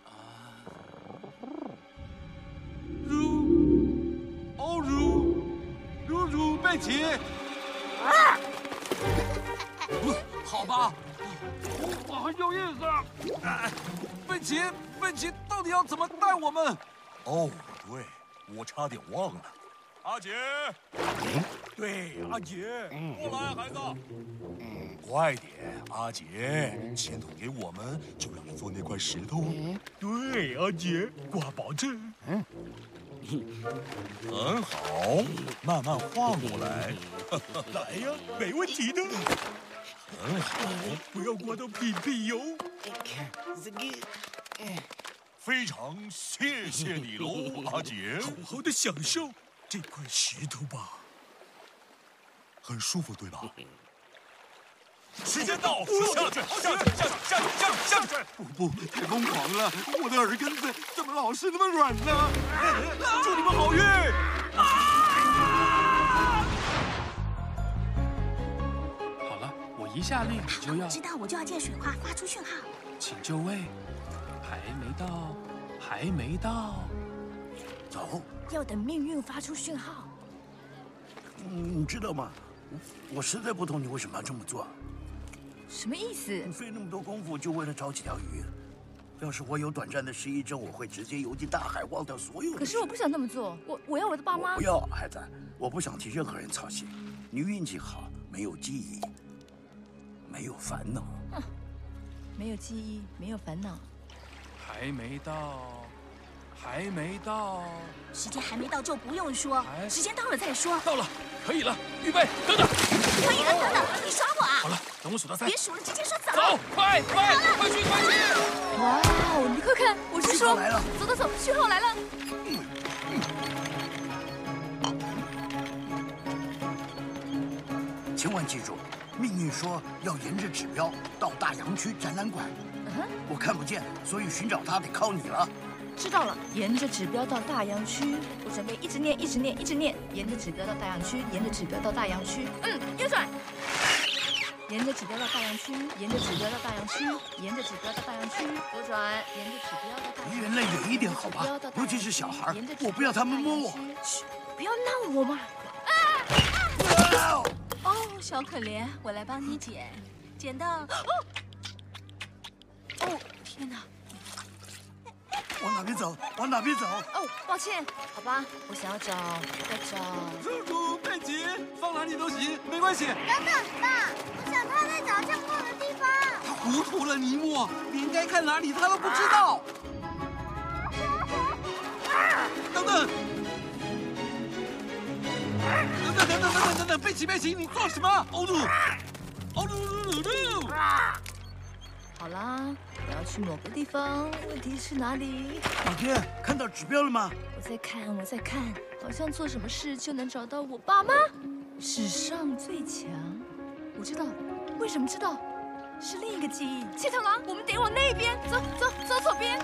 Speaker 9: 啊，如，哦如，如如贝奇。啊！好吧，
Speaker 20: 我很有意思。
Speaker 9: 贝奇，贝奇，到底要怎么带我们？
Speaker 17: 哦，对。我差点忘了，阿杰。
Speaker 14: 对，阿杰，
Speaker 17: 过来，孩子。嗯快点，阿杰，钱都给我们，就让你做那块石头。
Speaker 14: 对，阿杰，挂保证。嗯，
Speaker 17: 很好，慢慢画过来。
Speaker 14: 来呀，没问题的。
Speaker 17: 很好，
Speaker 14: 不要刮到屁屁哟。
Speaker 17: 非常谢谢你喽，阿杰。
Speaker 14: 好好的享受这块石头吧，
Speaker 17: 很舒服，对吧？
Speaker 20: 时间到，下去，下去，下去，下去，下去，下去！
Speaker 9: 不不，太疯狂了！我的耳根子怎么老是那么软呢？祝你们好运！
Speaker 21: 好一下令你就要
Speaker 5: 知道，我就要见水花发出讯号，
Speaker 21: 请就位。还没到，还没到，
Speaker 16: 走。
Speaker 5: 要等命运发出讯号。
Speaker 16: 你知道吗？我实在不懂你为什么要这么做。
Speaker 7: 什么意思？
Speaker 16: 你费那么多功夫就为了找几条鱼。要是我有短暂的失忆症，我会直接游进大海，忘掉所有的。
Speaker 7: 可是我不想那么做，我我要我的爸妈。
Speaker 16: 不要，孩子，我不想替任何人操心。你运气好，没有记忆，没有烦恼。
Speaker 7: 哼，没有记忆，没有烦恼。
Speaker 21: 还没到，还没到，
Speaker 5: 时间还没到就不用说，时间到了再说。
Speaker 21: 到了，可以了，预备，等等。
Speaker 5: 可以了，等等，你耍我啊？
Speaker 21: 好了，等我数到三。
Speaker 5: 别数了，直接说走。
Speaker 21: 走，快快快去快去！
Speaker 7: 哇哦，你快看，我是说，
Speaker 16: 来了，
Speaker 7: 走走走，讯号来了。
Speaker 16: 千万记住，命运说要沿着指标到大洋区展览馆。我看不见，所以寻找它得靠你了。
Speaker 7: 知道了，沿着指标到大洋区。我准备一直念，一直念，一直念。沿着指标到大洋区，沿着指标到大洋区。嗯，右转。沿着指标到大洋区，沿着指标到大洋区，沿着指标到大洋区。左转，沿着指标到大。
Speaker 16: 离人类远一点好吧，尤其是小孩，我不要他们摸我。
Speaker 7: 嘘，不要闹我嘛。
Speaker 5: 啊！哦，小可怜，我来帮你捡，捡到。哦，天哪！
Speaker 16: 往哪边走？往哪边走？
Speaker 7: 哦，抱歉，好吧，我想要找，要找。
Speaker 9: 叔叔，佩奇，放哪里都行，没关系。
Speaker 10: 等等，爸，我想他在找降落的地方。
Speaker 9: 他糊涂了，尼莫，你应该看哪里，他都不知道。啊 等，等等，等等，等等，等等，贝奇，贝奇，你做什么？欧鲁，欧鲁鲁鲁鲁。
Speaker 7: 好啦，我要去某个地方，问题是哪里？
Speaker 16: 老爹？看到指标了吗？
Speaker 7: 我在看，我在看，好像做什么事就能找到我爸妈。史上最强，我知道，为什么知道？是另一个记忆。七头狼，我们得往那边走，走，走左边。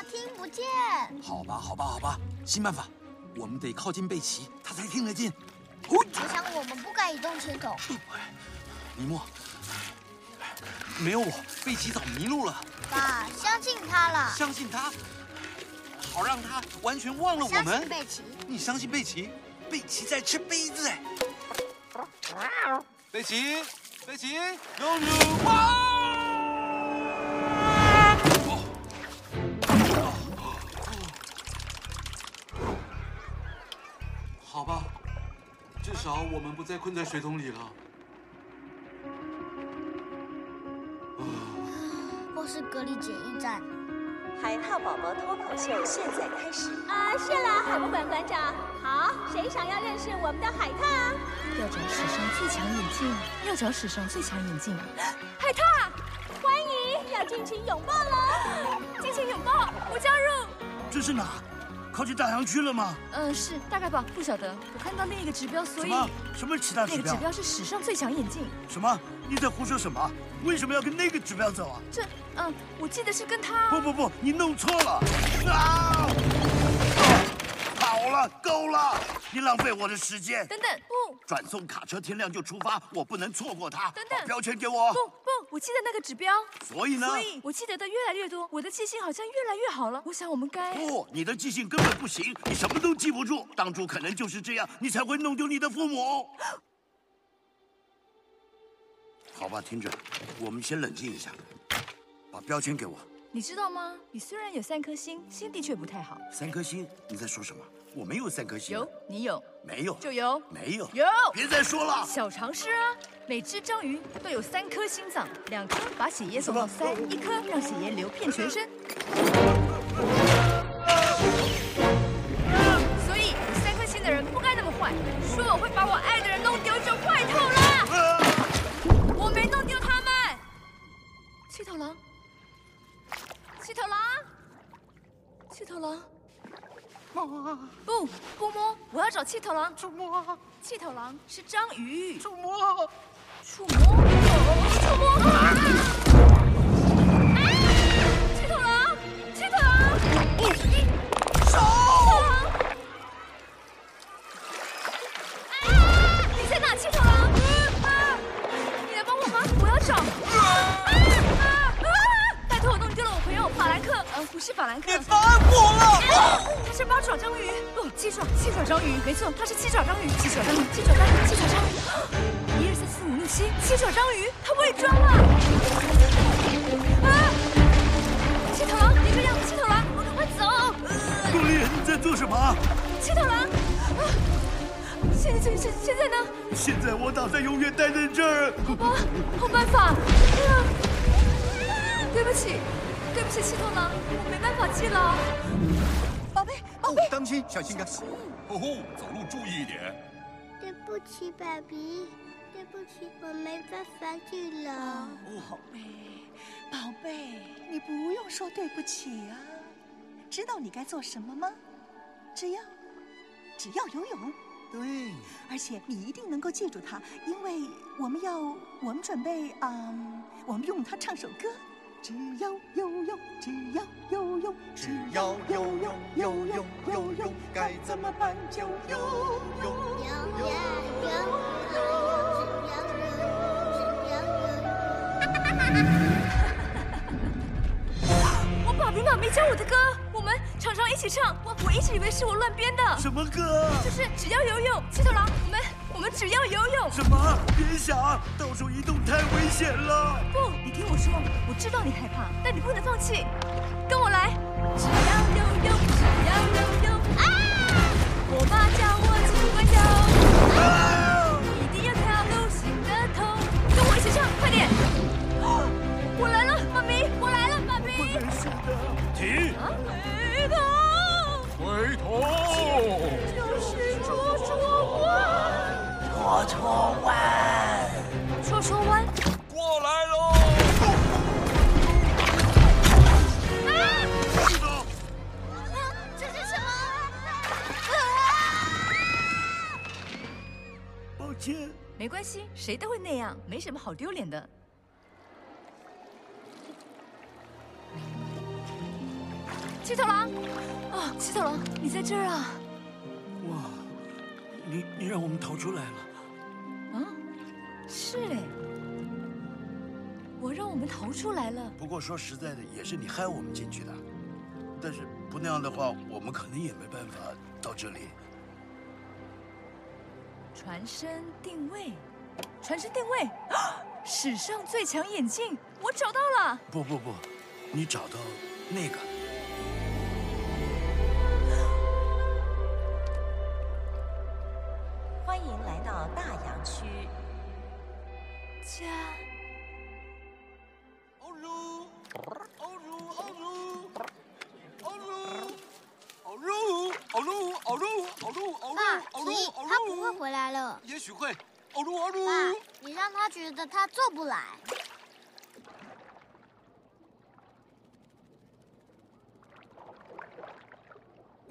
Speaker 10: 他听不见。
Speaker 9: 好吧，好吧，好吧，新办法。我们得靠近贝奇，他才听得见。
Speaker 10: 我想我们不该移动前头。
Speaker 9: 尼莫，没有我，贝奇早迷路了。
Speaker 10: 爸，相信他了。
Speaker 9: 相信他，好让他完全忘了我们。
Speaker 10: 相信贝奇。
Speaker 9: 你相信贝奇？贝奇在吃杯子哎。贝奇，飞行，有辱少我们不再困在水桶里了。
Speaker 10: 或是隔离检疫站。
Speaker 15: 海獭宝宝脱口秀现在开始。
Speaker 5: 啊，是了，海博馆馆长。好，谁想要认识我们的海獭啊？
Speaker 7: 要找史上最强眼镜，要找史上最强眼镜。
Speaker 5: 海獭，欢迎，要尽情拥抱了。
Speaker 7: 尽情拥抱，我加入。
Speaker 16: 这是哪？靠近大洋区了吗？
Speaker 7: 嗯，是，大概吧，不晓得。我看到另一个指标，所以
Speaker 16: 什么？什么其他指标？
Speaker 7: 那个指标是史上最强眼镜。
Speaker 16: 什么？你在胡说什么？为什么要跟那个指标走啊？
Speaker 7: 这，嗯，我记得是跟他。
Speaker 16: 不不不，你弄错了！啊！好了，够了！你浪费我的时间。
Speaker 7: 等等，不！
Speaker 16: 转送卡车天亮就出发，我不能错过它。
Speaker 7: 等等，
Speaker 16: 标签给我。
Speaker 7: 不不，我记得那个指标。
Speaker 16: 所以呢？
Speaker 7: 所以我记得的越来越多，我的记性好像越来越好了。我想我们该……
Speaker 16: 不，你的记性根本不行，你什么都记不住。当初可能就是这样，你才会弄丢你的父母。好吧，听着，我们先冷静一下，把标签给我。
Speaker 7: 你知道吗？你虽然有三颗星，心地却不太好。
Speaker 16: 三颗星？你在说什么？我没有三颗星。
Speaker 7: 有，你有。
Speaker 16: 没有。
Speaker 7: 就有。
Speaker 16: 没有。
Speaker 7: 有。
Speaker 16: 别再说了。
Speaker 7: 小常识啊，每只章鱼都有三颗心脏，两颗把血液送到鳃，一颗让血液流遍全身。
Speaker 14: 摸
Speaker 7: 不不摸，我要找气头狼。
Speaker 14: 触摸，
Speaker 7: 气头狼是章鱼。
Speaker 14: 触摸，
Speaker 7: 触摸，触摸。啊！不是法兰克，
Speaker 14: 你烦我了！
Speaker 7: 他是八爪章鱼，不，七爪，七爪章鱼，没错，他是七爪章鱼，七爪章鱼，七爪章鱼，七爪章鱼，一二三四五六七，七爪章鱼，他伪装了！啊！七头狼，别这样，七头狼，我赶快走！
Speaker 16: 杜丽，你在做什么？
Speaker 7: 七头狼，啊！现现现现在呢？
Speaker 16: 现在我打算永远待在这儿。
Speaker 7: 好吧，好办法。对不起，对不起，七头狼，我没办法记了。
Speaker 3: 宝贝，宝贝，
Speaker 2: 当心，小心点。
Speaker 17: 哦吼，走路注意一点。
Speaker 10: 对不起，爸比，对不起，我没办法记了。
Speaker 3: 哦宝贝，宝贝，你不用说对不起啊。知道你该做什么吗？只要，只要游泳。
Speaker 2: 对。
Speaker 3: 而且你一定能够记住它，因为我们要，我们准备，嗯，我们用它唱首歌。只要游泳，只要游泳，
Speaker 2: 只要游泳，游泳，游泳，该怎么办就游泳。
Speaker 10: 游呀游，只要游，只要游。
Speaker 7: 我爸比妈咪教我的歌，我们常常一起唱。我我一直以为是我乱编的。
Speaker 16: 什么歌？
Speaker 7: 就是只要游泳，七头狼，我们。我们只要游泳。
Speaker 16: 什么？别想！到处移动太危险了。
Speaker 7: 不，你听我说，我知道你害怕，但你不能放弃。跟我来。只要游泳，只要游泳。啊！我爸叫我尽管游。啊！一定要跳流行的头。跟我一起唱，快点！我来了，妈咪，我来了，妈咪。
Speaker 16: 没事的。
Speaker 17: 停！
Speaker 7: 回头。
Speaker 17: 回头。
Speaker 7: 就是戳戳弯。
Speaker 16: 戳戳弯，
Speaker 7: 戳戳弯，
Speaker 17: 过来喽！
Speaker 7: 啊！
Speaker 16: 记住，
Speaker 10: 这是什么？啊！
Speaker 16: 抱歉，
Speaker 7: 没关系，谁都会那样，没什么好丢脸的。七头狼，啊，七头狼，你在这儿啊！
Speaker 16: 哇，你你让我们逃出来了。
Speaker 7: 啊，是哎，我让我们逃出来了。
Speaker 16: 不过说实在的，也是你害我们进去的。但是不那样的话，我们可能也没办法到这里。
Speaker 7: 船身定位，船身定位，啊，史上最强眼镜，我找到了。
Speaker 16: 不不不，你找到那个。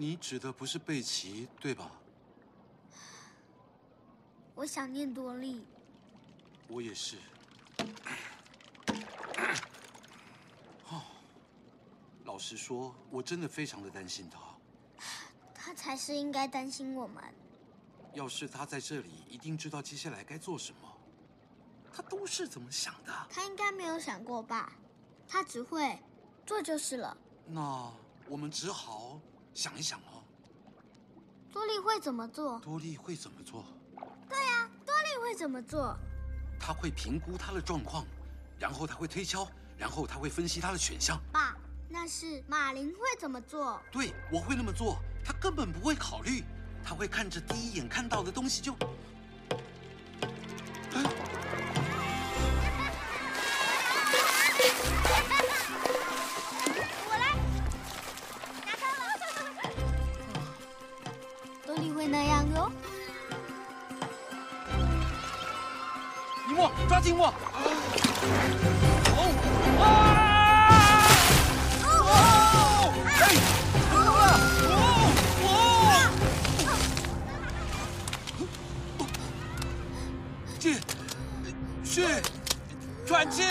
Speaker 10: 你
Speaker 9: 指的不是贝奇，对吧？
Speaker 10: 我想念多利。
Speaker 9: 我也是。哦，老实说，我真的非常的担心他。
Speaker 10: 他才是应该担心我们。
Speaker 9: 要是他在这里，一定知道接下来该做什么。他都是怎么想的？
Speaker 10: 他应该没有想过吧？他只会做就是了。
Speaker 9: 那我们只好想一想哦。
Speaker 10: 多利会怎么做？
Speaker 9: 多利会怎么做？
Speaker 10: 对呀、多利会怎么做？
Speaker 9: 他会评估他的状况，然后他会推敲，然后他会分析他的选项。
Speaker 10: 爸，那是马林会怎么做？
Speaker 9: 对，我会那么做。他根本不会考虑，他会看着第一眼看到的东西就。进，去，转进。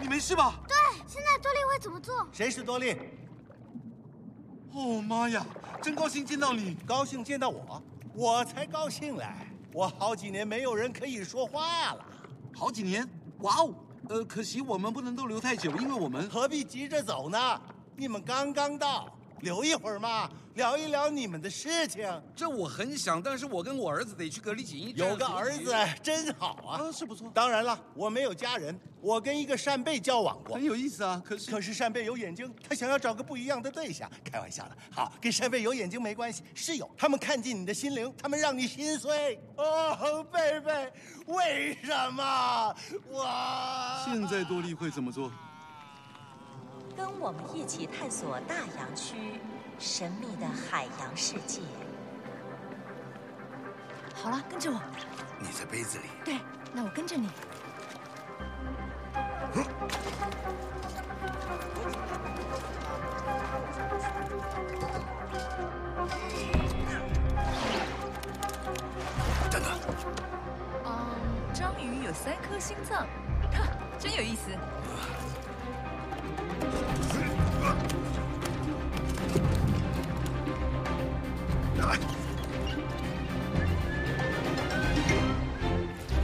Speaker 9: 你没事吧？
Speaker 10: 对，现在多利会怎么做？
Speaker 2: 谁是多利？
Speaker 9: 哦妈呀，真高兴见到你！
Speaker 2: 高兴见到我，我才高兴嘞！我好几年没有人可以说话了。
Speaker 9: 好几年？哇哦！呃，可惜我们不能逗留太久，因为我们
Speaker 2: 何必急着走呢？你们刚刚到，留一会儿嘛，聊一聊你们的事情。
Speaker 9: 这我很想，但是我跟我儿子得去隔离检疫
Speaker 2: 有个儿子真好啊！
Speaker 9: 啊是不错。
Speaker 2: 当然了，我没有家人，我跟一个扇贝交往过，
Speaker 9: 很有意思啊。可是
Speaker 2: 可是扇贝有眼睛，他想要找个不一样的对象。开玩笑的，好，跟扇贝有眼睛没关系，是有。他们看见你的心灵，他们让你心碎。哦，贝贝，为什么我？
Speaker 9: 现在多利会怎么做？
Speaker 15: 跟我们一起探索大洋区神秘的海洋世界。
Speaker 7: 好了，跟着我。
Speaker 16: 你在杯子里。
Speaker 7: 对，那我跟着你。
Speaker 16: 等等，
Speaker 7: 嗯，章鱼有三颗心脏，哈，真有意思。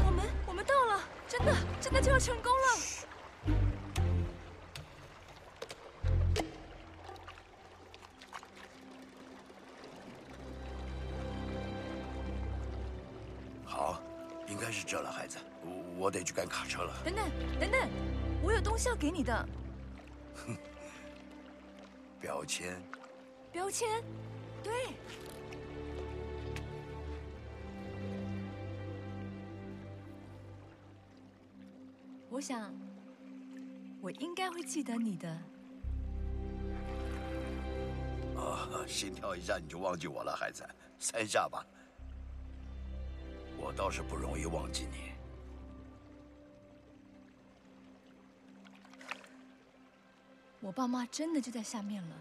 Speaker 7: 我们我们到了，真的真的就要成功了。
Speaker 16: 好，应该是这了，孩子，我我得去赶卡车了。
Speaker 7: 等等等等，我有东西要给你的哼
Speaker 16: 标签，
Speaker 7: 标签，对。我想，我应该会记得你的。
Speaker 16: 啊，心跳一下你就忘记我了，孩子，三下吧。我倒是不容易忘记你。
Speaker 7: 我爸妈真的就在下面了。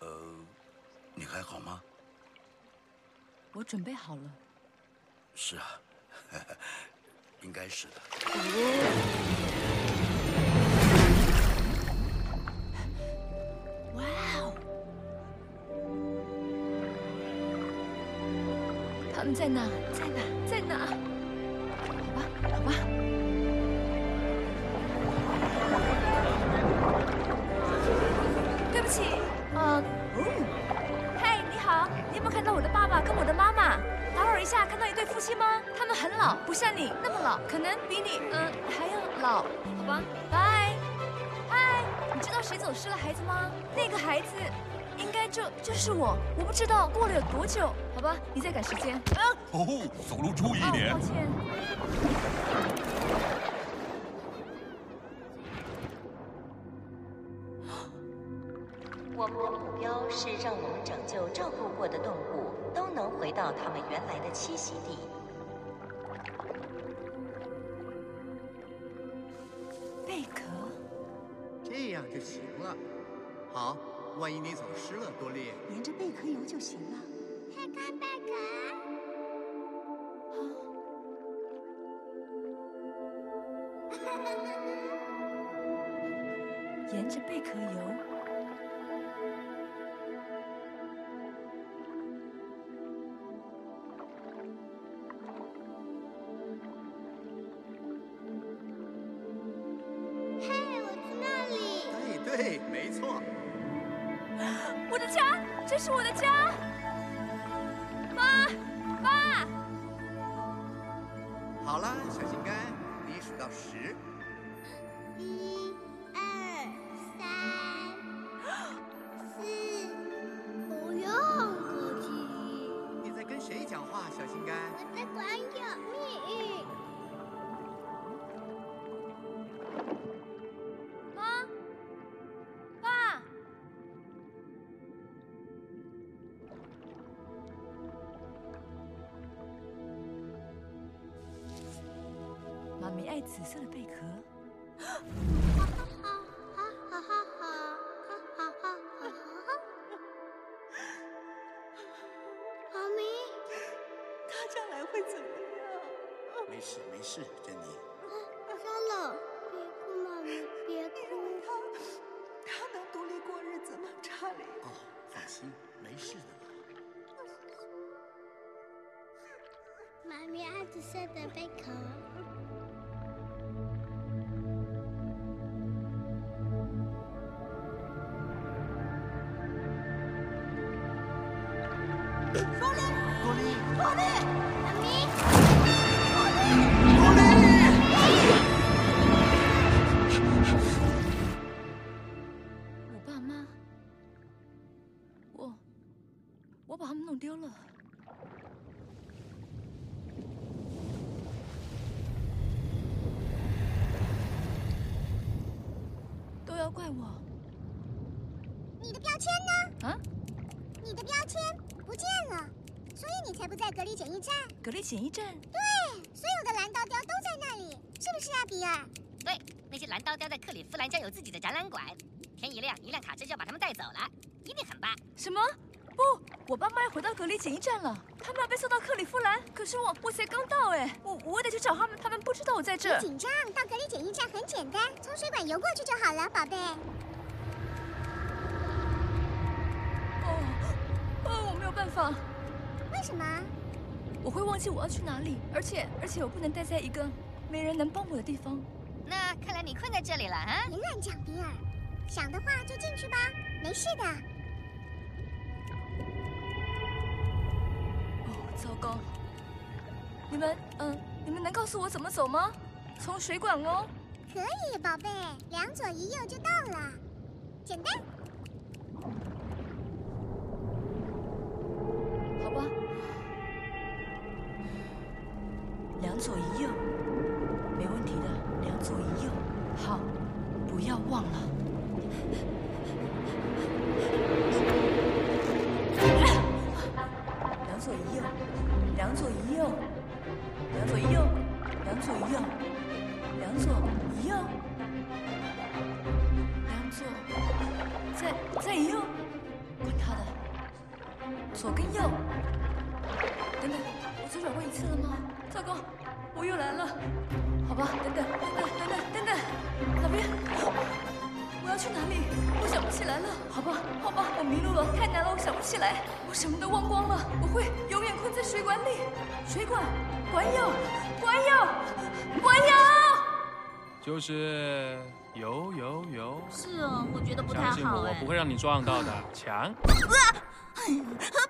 Speaker 16: 呃，你还好吗？
Speaker 7: 我准备好了。
Speaker 16: 是啊，应该是的。
Speaker 7: 哇哦！他们在哪？在哪？在哪？好吧，好吧。对不起，起。呃，哦，没有看到我的爸爸跟我的妈妈？打扰一下，看到一对夫妻吗？他们很老，不像你那么老，可能比你嗯、还要老，好吧？拜。嗨，你知道谁走失了孩子吗？那个孩子应该就就是我，我不知道过了有多久，好吧？你再赶时间。啊，
Speaker 17: 哦，走路注意一点
Speaker 7: 哦，抱。歉。
Speaker 15: 我们的目标是让我们拯救照顾过的动物都能回到它们原来的栖息地。
Speaker 7: 贝壳，
Speaker 2: 这样就行了。好，万一你走失了，多利，
Speaker 3: 沿着贝壳游就行了。
Speaker 22: 看看贝壳。
Speaker 7: 沿 着贝壳游。带紫色的贝壳。
Speaker 22: 妈咪，
Speaker 3: 他将来会怎么样？
Speaker 1: 没事，没事，珍妮。
Speaker 22: 发了，别哭，妈咪。别，你认
Speaker 3: 他，他能独立过日子吗？查理。
Speaker 1: 哦，放心，没事的。
Speaker 22: 妈咪，带紫色的贝壳。检疫站
Speaker 23: 了，
Speaker 7: 他们要被送到克里夫兰。可是我我才刚到哎，我我得去找他们，他们不知道我在这
Speaker 22: 别。紧张，到隔离检疫站很简单，从水管游过去就好了，宝贝。
Speaker 7: 哦，我没有办法，
Speaker 22: 为什么？
Speaker 7: 我会忘记我要去哪里，而且而且我不能待在一个没人能帮我的地方。
Speaker 23: 那看来你困在这里了啊！
Speaker 22: 别乱讲，比尔。想的话就进去吧，没事的。
Speaker 7: 糟糕！你们，嗯、你们能告诉我怎么走吗？从水管哦。
Speaker 22: 可以，宝贝，两左一右就到了，简单。
Speaker 7: 水管，管有，管有，管有。
Speaker 21: 就是有有有。
Speaker 5: 是哦，我觉得不太
Speaker 21: 相信我，
Speaker 5: 好哎。
Speaker 21: 不会让你撞到的。强，
Speaker 5: 何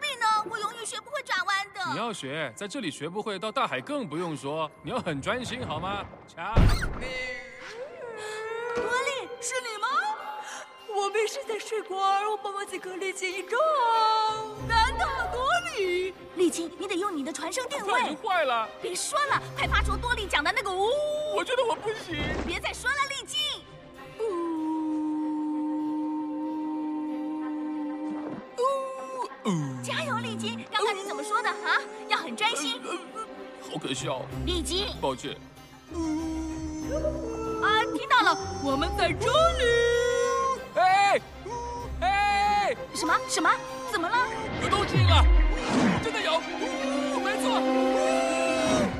Speaker 5: 必呢？我永远学不会转弯的。
Speaker 21: 你要学，在这里学不会，到大海更不用说。你要很专心，好吗？强，
Speaker 7: 萝莉，是你吗？我迷失在水管，我帮忙在隔离间一撞，难道多利？
Speaker 5: 丽晶，你得用你的传声定
Speaker 21: 位已经
Speaker 5: 位。
Speaker 21: 坏了。
Speaker 5: 别说了，快发出多利讲的那个呜！
Speaker 21: 我觉得我不行。
Speaker 5: 别再说了，丽晶。加油，丽晶！刚才你怎么说的啊？要很专心。
Speaker 21: 好可笑。
Speaker 5: 丽晶，
Speaker 21: 抱歉。
Speaker 5: 啊，听到了，我们在这里。什么？什么？怎么了？
Speaker 21: 有动静了，真的有，没错，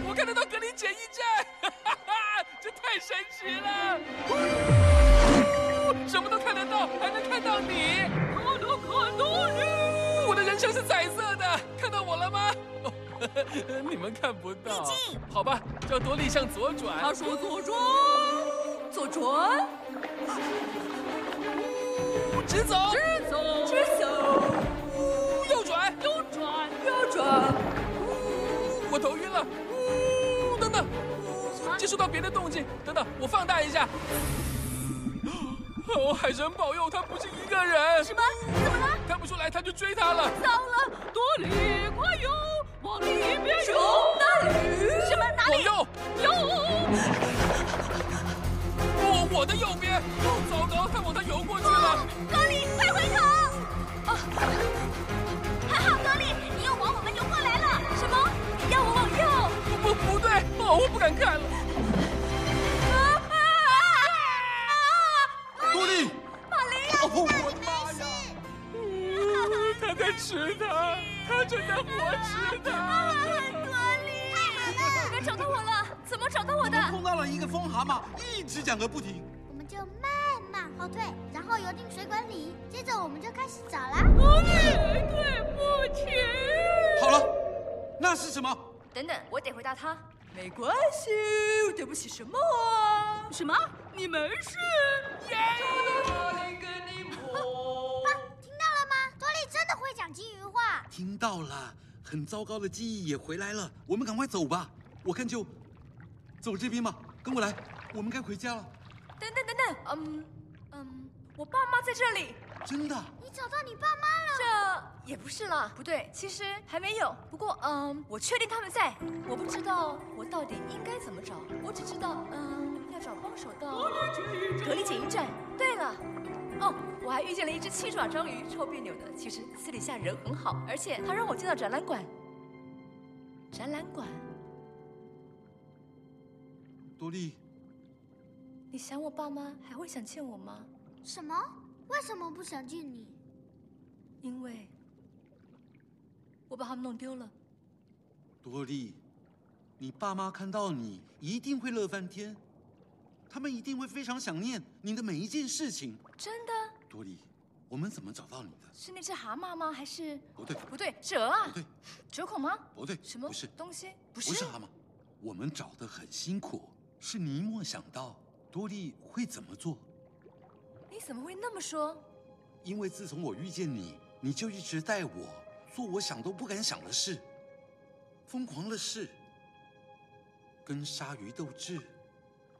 Speaker 21: 我看得到格林检疫站，哈哈，这太神奇了，什么都看得到，还能看到你，我能看到你，我的人生是彩色的，看到我了吗？哦 你们看不到，好吧，叫多利向左转。
Speaker 7: 他说左转，左转，
Speaker 21: 直走，
Speaker 7: 直走，直走，呜
Speaker 21: 右转，
Speaker 7: 右转，右转。
Speaker 21: 呜我头晕了，呜，等等，接收到别的动静，等等，我放大一下。哦，海神保佑，他不是一个人。
Speaker 5: 什么？怎么了？
Speaker 21: 看不出来，他就追他了。
Speaker 5: 糟了，多利，快游，往另一边游。哪里？什么？哪里？
Speaker 21: 往右，
Speaker 5: 游。
Speaker 21: 我我的右边，哦，糟糕，他往他游过去了。
Speaker 5: 多利，快回头！哦，还好，多利，你又往我们游过来了。什么？你要我往右？
Speaker 21: 不不不对，哦，我不敢看了。
Speaker 9: 多利，
Speaker 5: 玛利亚，
Speaker 9: 哦，我的妈呀！
Speaker 21: 嗯，他在吃它，他正在活
Speaker 7: 到了
Speaker 9: 一个疯蛤蟆，一直讲个不停。
Speaker 10: 我们就慢慢后退，然后游进水管里，接着我们就开始找啦。
Speaker 5: 多利，对不起。
Speaker 9: 好了，那是什么？
Speaker 7: 等等，我得回答他。没关系，对不起什么啊？
Speaker 5: 什么？你没事？
Speaker 7: 耶！
Speaker 10: 听到了吗？多利真的会讲金鱼话。
Speaker 9: 听到了，很糟糕的记忆也回来了。我们赶快走吧，我看就走这边吧。跟我来，我们该回家了。
Speaker 7: 等等等等，嗯嗯，我爸妈在这里。
Speaker 9: 真的？
Speaker 10: 你找到你爸妈了？
Speaker 7: 这也不是啦，不对，其实还没有。不过，嗯，我确定他们在。我不知道我到底应该怎么找，我只知道，嗯，要找帮手到隔离检疫站。对了，哦，我还遇见了一只七爪章鱼，臭别扭的。其实私底下人很好，而且他让我进到展览馆。展览馆，
Speaker 9: 多利，
Speaker 7: 你想我爸妈还会想见我吗？
Speaker 10: 什么？为什么不想见你？
Speaker 7: 因为我把他们弄丢了。
Speaker 9: 多莉，你爸妈看到你一定会乐翻天，他们一定会非常想念你的每一件事情。
Speaker 7: 真的？
Speaker 9: 多莉，我们怎么找到你的？
Speaker 7: 是那只蛤蟆吗？还是
Speaker 9: 不对，
Speaker 7: 不对，是鹅啊？
Speaker 9: 不对，
Speaker 7: 折孔吗？
Speaker 9: 不对，
Speaker 7: 什么
Speaker 9: 不是
Speaker 7: 东西？不
Speaker 9: 不是蛤蟆，我们找的很辛苦，是尼莫想到多利会怎么做。
Speaker 7: 你怎么会那么说？
Speaker 9: 因为自从我遇见你，你就一直带我做我想都不敢想的事，疯狂的事，跟鲨鱼斗智，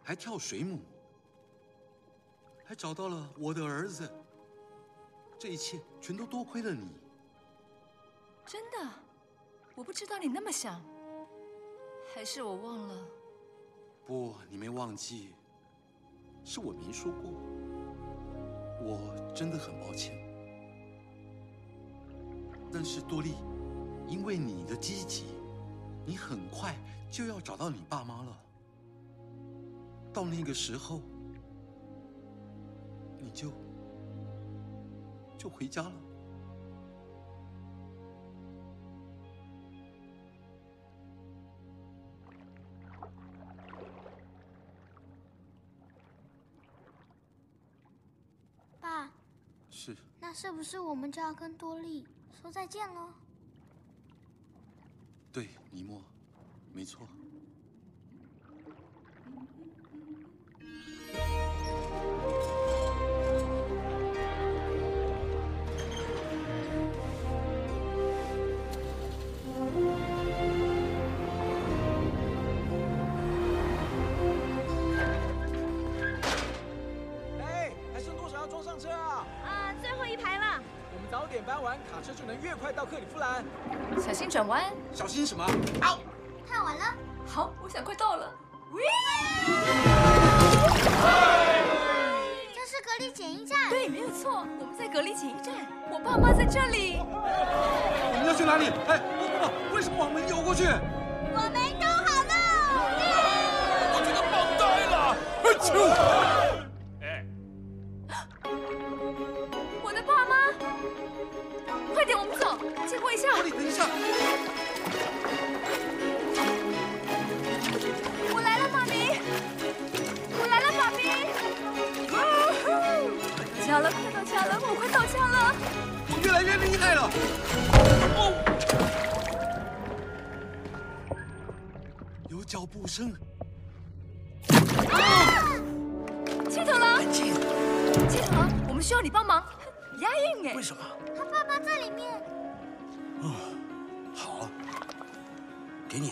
Speaker 9: 还跳水母，还找到了我的儿子。这一切全都多亏了你。
Speaker 7: 真的？我不知道你那么想，还是我忘了？
Speaker 9: 不，你没忘记，是我没说过。我真的很抱歉，但是多利，因为你的积极，你很快就要找到你爸妈了。到那个时候，你就就回家了。是
Speaker 10: 不是我们就要跟多利说再见了？
Speaker 9: 对，尼莫，没错。
Speaker 24: 越快到克里夫兰。
Speaker 7: 小心转弯。
Speaker 9: 小心什么？
Speaker 10: 好，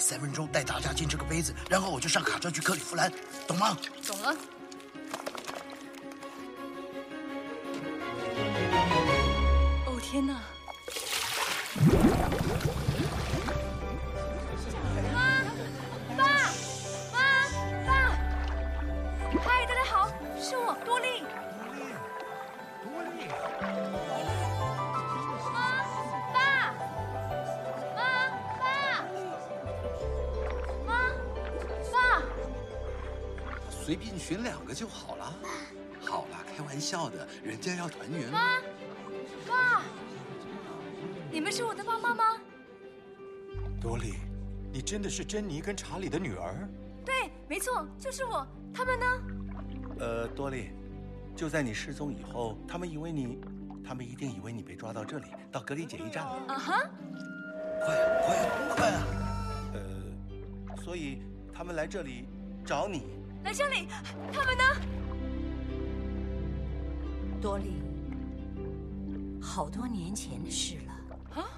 Speaker 16: 三分钟带大家进这个杯子，然后我就上卡车去克利夫兰，懂吗？
Speaker 7: 懂了。哦天哪！
Speaker 9: 随便选两个就好了。好了，开玩笑的，人家要团圆。
Speaker 7: 妈，爸，你们是我的爸妈吗？
Speaker 25: 多莉，你真的是珍妮跟查理的女儿？
Speaker 7: 对，没错，就是我。他们呢？
Speaker 2: 呃，多莉，就在你失踪以后，他们以为你，他们一定以为你被抓到这里，到隔离检疫站了。
Speaker 7: 啊哈！
Speaker 16: 快啊，快啊，快啊！
Speaker 2: 呃，所以他们来这里找你。
Speaker 7: 来这里，他们呢？
Speaker 4: 多莉，好多年前的事了。
Speaker 7: 啊？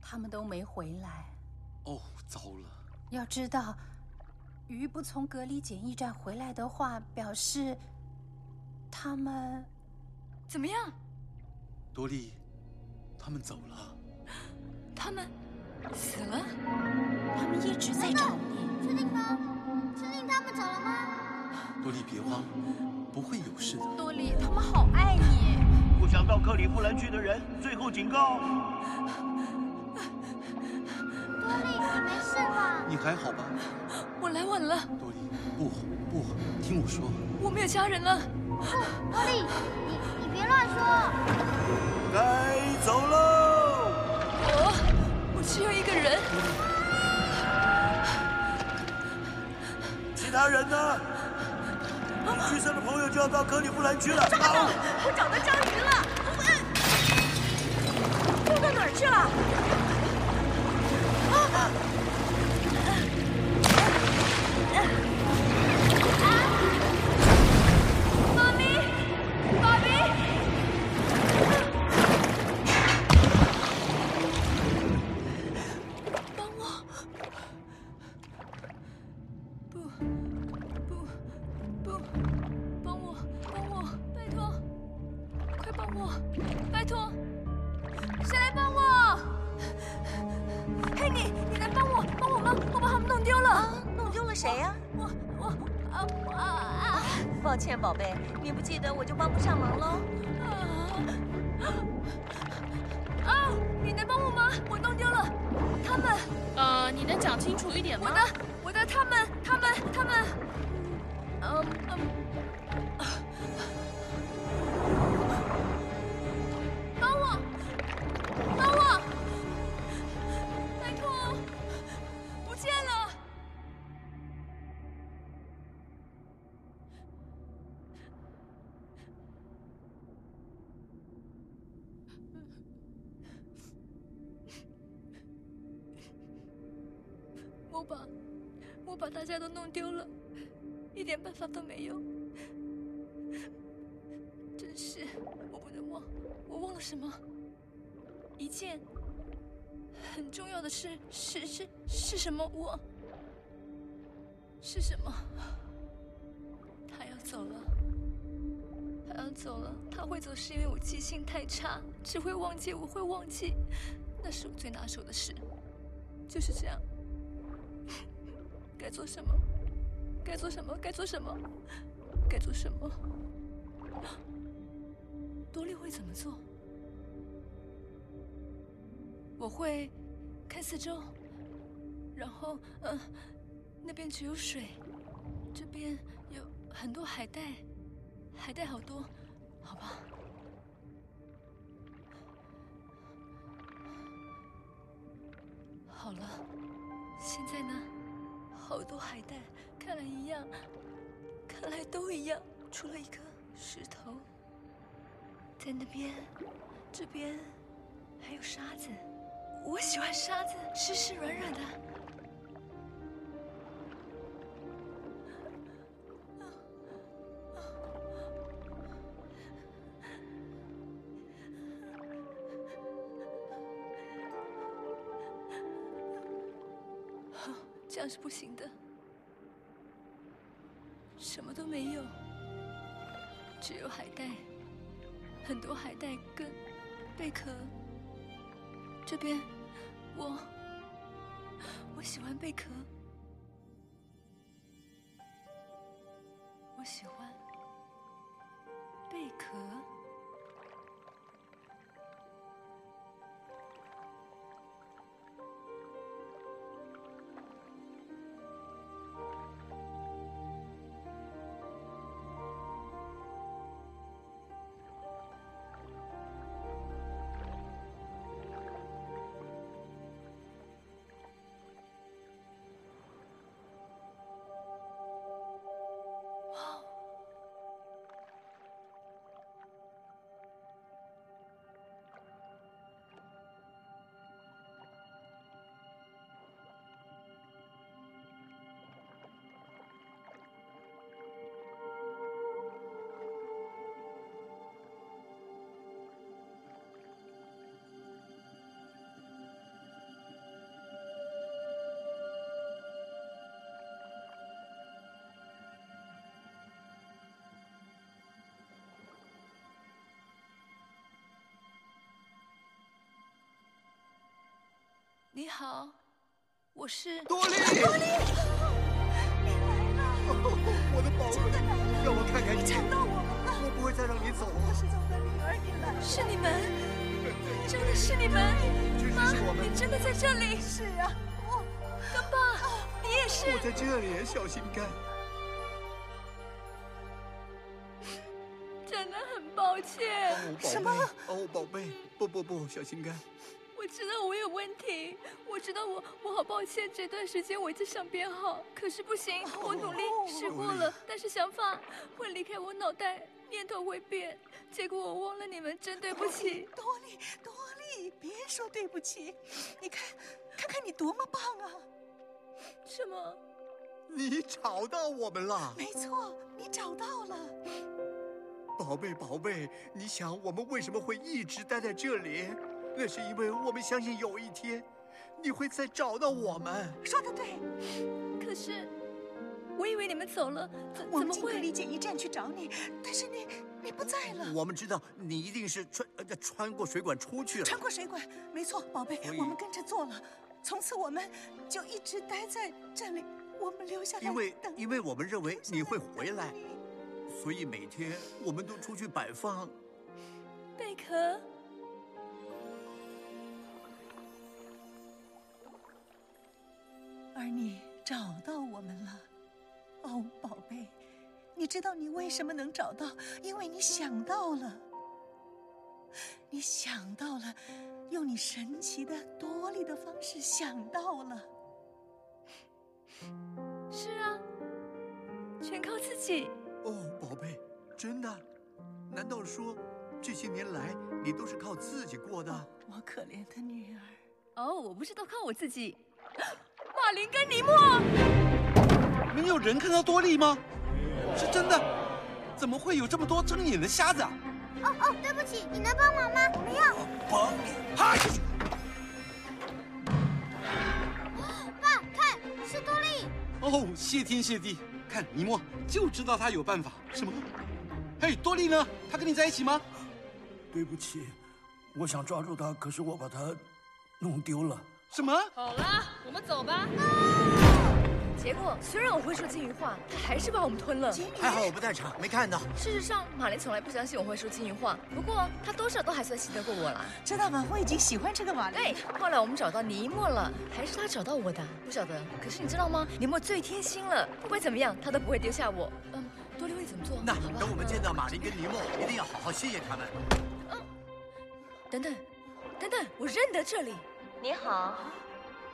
Speaker 4: 他们都没回来。
Speaker 9: 哦，糟了！
Speaker 4: 要知道，鱼不从隔离检疫站回来的话，表示他们
Speaker 7: 怎么样？
Speaker 9: 多莉，他们走了。
Speaker 7: 他们死了？
Speaker 4: 他们一直在找你。
Speaker 10: 确定吗？确定他们走了吗？
Speaker 9: 多莉，别慌，不会有事的。
Speaker 4: 多莉，他们好爱你。
Speaker 16: 不想到克里夫兰去的人，最后警告。
Speaker 10: 多莉，你没事吧？
Speaker 9: 你还好吧？
Speaker 7: 我来晚了。
Speaker 9: 多莉，不不，听我说。
Speaker 7: 我没有家人了。
Speaker 10: 多莉，你你别乱说。
Speaker 16: 该走喽。
Speaker 7: 我我只有一个人。
Speaker 16: 他人呢？你去世的朋友就要到克利夫兰去了。
Speaker 4: 找到！我找到章鱼了。丢到哪儿去了？
Speaker 7: 妈
Speaker 4: 歉，宝贝，你不记得我就帮不上忙喽。
Speaker 7: 啊！你能帮我吗？我弄丢了，他们。
Speaker 26: 呃，你能讲清楚一点吗？
Speaker 7: 家都弄丢了，一点办法都没有。真是，我不能忘，我忘了什么？一件很重要的事，是是是什么？我是什么？他要走了，他要走了。他会走是因为我记性太差，只会忘记，我会忘记，那是我最拿手的事，就是这样。该做什么？该做什么？该做什么？该做什么？多利会怎么做？我会看四周，然后，嗯，那边只有水，这边有很多海带，海带好多，好吧。好了，现在呢？好多海带，看来一样，看来都一样，除了一颗石头，在那边，这边还有沙子，我喜欢沙子，湿湿软软的。很多海带跟贝壳。这边，我我喜欢贝壳，我喜欢你好，我是
Speaker 2: 多莉。
Speaker 3: 多莉，你来了！
Speaker 2: 我的宝贝，让我看看你。
Speaker 3: 找到我们了！
Speaker 2: 我不会再让你走。
Speaker 3: 我是总的女儿，你来了。
Speaker 7: 是你们，真的是你们！
Speaker 2: 妈，
Speaker 7: 你真的在这里？
Speaker 3: 是啊，我
Speaker 7: 干爸，你也是。
Speaker 2: 我在这里，小心肝。
Speaker 7: 真的很抱歉。
Speaker 3: 什么？
Speaker 2: 哦，宝贝，不不不，小心肝。
Speaker 7: 我知道我有问题，我知道我我好抱歉。这段时间我一直想变好，可是不行，我努力试过了，但是想法会离开我脑袋，念头会变，结果我忘了你们，真对不起。
Speaker 3: 多莉，多莉，别说对不起，你看，看看你多么棒啊！
Speaker 7: 什么？
Speaker 2: 你找到我们了？
Speaker 3: 没错，你找到了。
Speaker 2: 宝贝，宝贝，你想我们为什么会一直待在这里？那是因为我们相信有一天，你会再找到我们。
Speaker 3: 说的对，
Speaker 7: 可是我以为你们走了，怎
Speaker 3: 我
Speaker 7: 怎么会？
Speaker 3: 离简驿站去找你，但是你你不在了。
Speaker 2: 我们知道你一定是穿呃穿过水管出去了。
Speaker 3: 穿过水管，没错，宝贝，我们跟着做了。从此我们就一直待在这里，我们留下来
Speaker 2: 因为因为我们认为你会回来，所以每天我们都出去摆放
Speaker 7: 贝壳。
Speaker 3: 而你找到我们了，哦，宝贝，你知道你为什么能找到？因为你想到了，你想到了，用你神奇的多利的方式想到了。
Speaker 7: 是啊，全靠自己。
Speaker 2: 哦，宝贝，真的？难道说这些年来你都是靠自己过的？
Speaker 3: 我可怜的女儿。
Speaker 7: 哦，我不是都靠我自己。马林跟尼莫，
Speaker 9: 没有人看到多利吗？是真的？怎么会有这么多睁眼的瞎子啊？
Speaker 10: 哦哦，对不起，你能帮忙吗？我们要
Speaker 9: 帮你。嗨！
Speaker 10: 爸，看，是多利。
Speaker 9: 哦，谢天谢地！看尼莫就知道他有办法。什么？嘿，多利呢？他跟你在一起吗？
Speaker 16: 对不起，我想抓住他，可是我把他弄丢了。
Speaker 9: 什么？
Speaker 27: 好了，我们走吧。
Speaker 7: 结果虽然我会说金鱼话，他还是把我们吞了。
Speaker 2: 还好我不在场，没看到。
Speaker 7: 事实上，马林从来不相信我会说金鱼话，不过他多少都还算信得过我啦。
Speaker 3: 知道吗？我已经喜欢这个马林。
Speaker 7: 对，后来我们找到尼莫了，还是他找到我的，不晓得。可是你知道吗？尼莫最贴心了，不管怎么样，他都不会丢下我。嗯，多莉会怎么做？
Speaker 2: 那等我们见到马林跟尼莫，一定要好好谢谢他们。
Speaker 7: 嗯，等等，等等，我认得这里。
Speaker 15: 你好。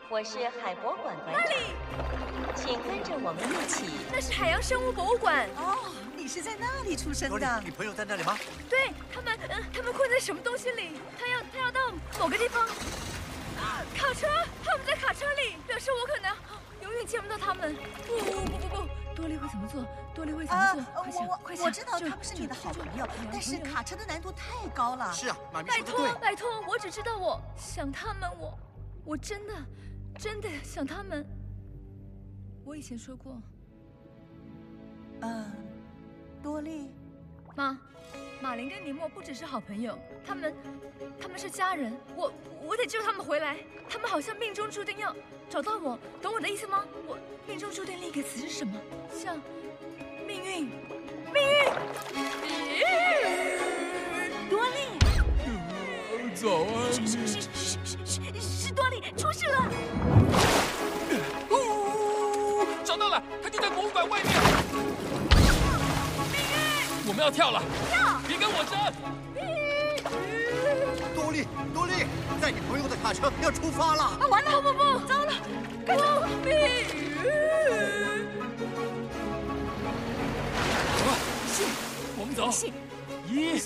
Speaker 15: 我是海博馆馆长，请跟着我们一起。
Speaker 7: 那是海洋生物博物馆。
Speaker 3: 哦，你是在那里出生的？
Speaker 2: 你朋友在那里吗？
Speaker 7: 对他们，嗯，他们困在什么东西里？他要，他要到某个地方。卡车，他们在卡车里，表示我可能永远见不到他们。不不不不不，多利会怎么做？多利会怎么做？快想，快想！
Speaker 3: 我知道他们是你的好朋友，但是卡车的难度太高了。
Speaker 2: 是啊，马
Speaker 7: 拜托，拜托，我只知道我想他们，我，我真的。真的想他们。我以前说过。
Speaker 3: 嗯，多利，
Speaker 7: 妈，马林跟尼莫不只是好朋友，他们，他们是家人。我，我得救他们回来。他们好像命中注定要找到我，懂我的意思吗？我命中注定另一个词是什么？像命运，命运。
Speaker 3: 多利，
Speaker 21: 早安，
Speaker 5: 是是是是是是多利，出事了。找到了。
Speaker 21: 他就在博物馆外面。我们要跳了，
Speaker 5: 跳！
Speaker 21: 别跟我争。
Speaker 2: 多利，多利，载你朋友的卡车要出发了。
Speaker 5: 啊，完了！不不不，糟了！快走！
Speaker 21: 走吧，信，我们走。
Speaker 5: 信，
Speaker 21: 一，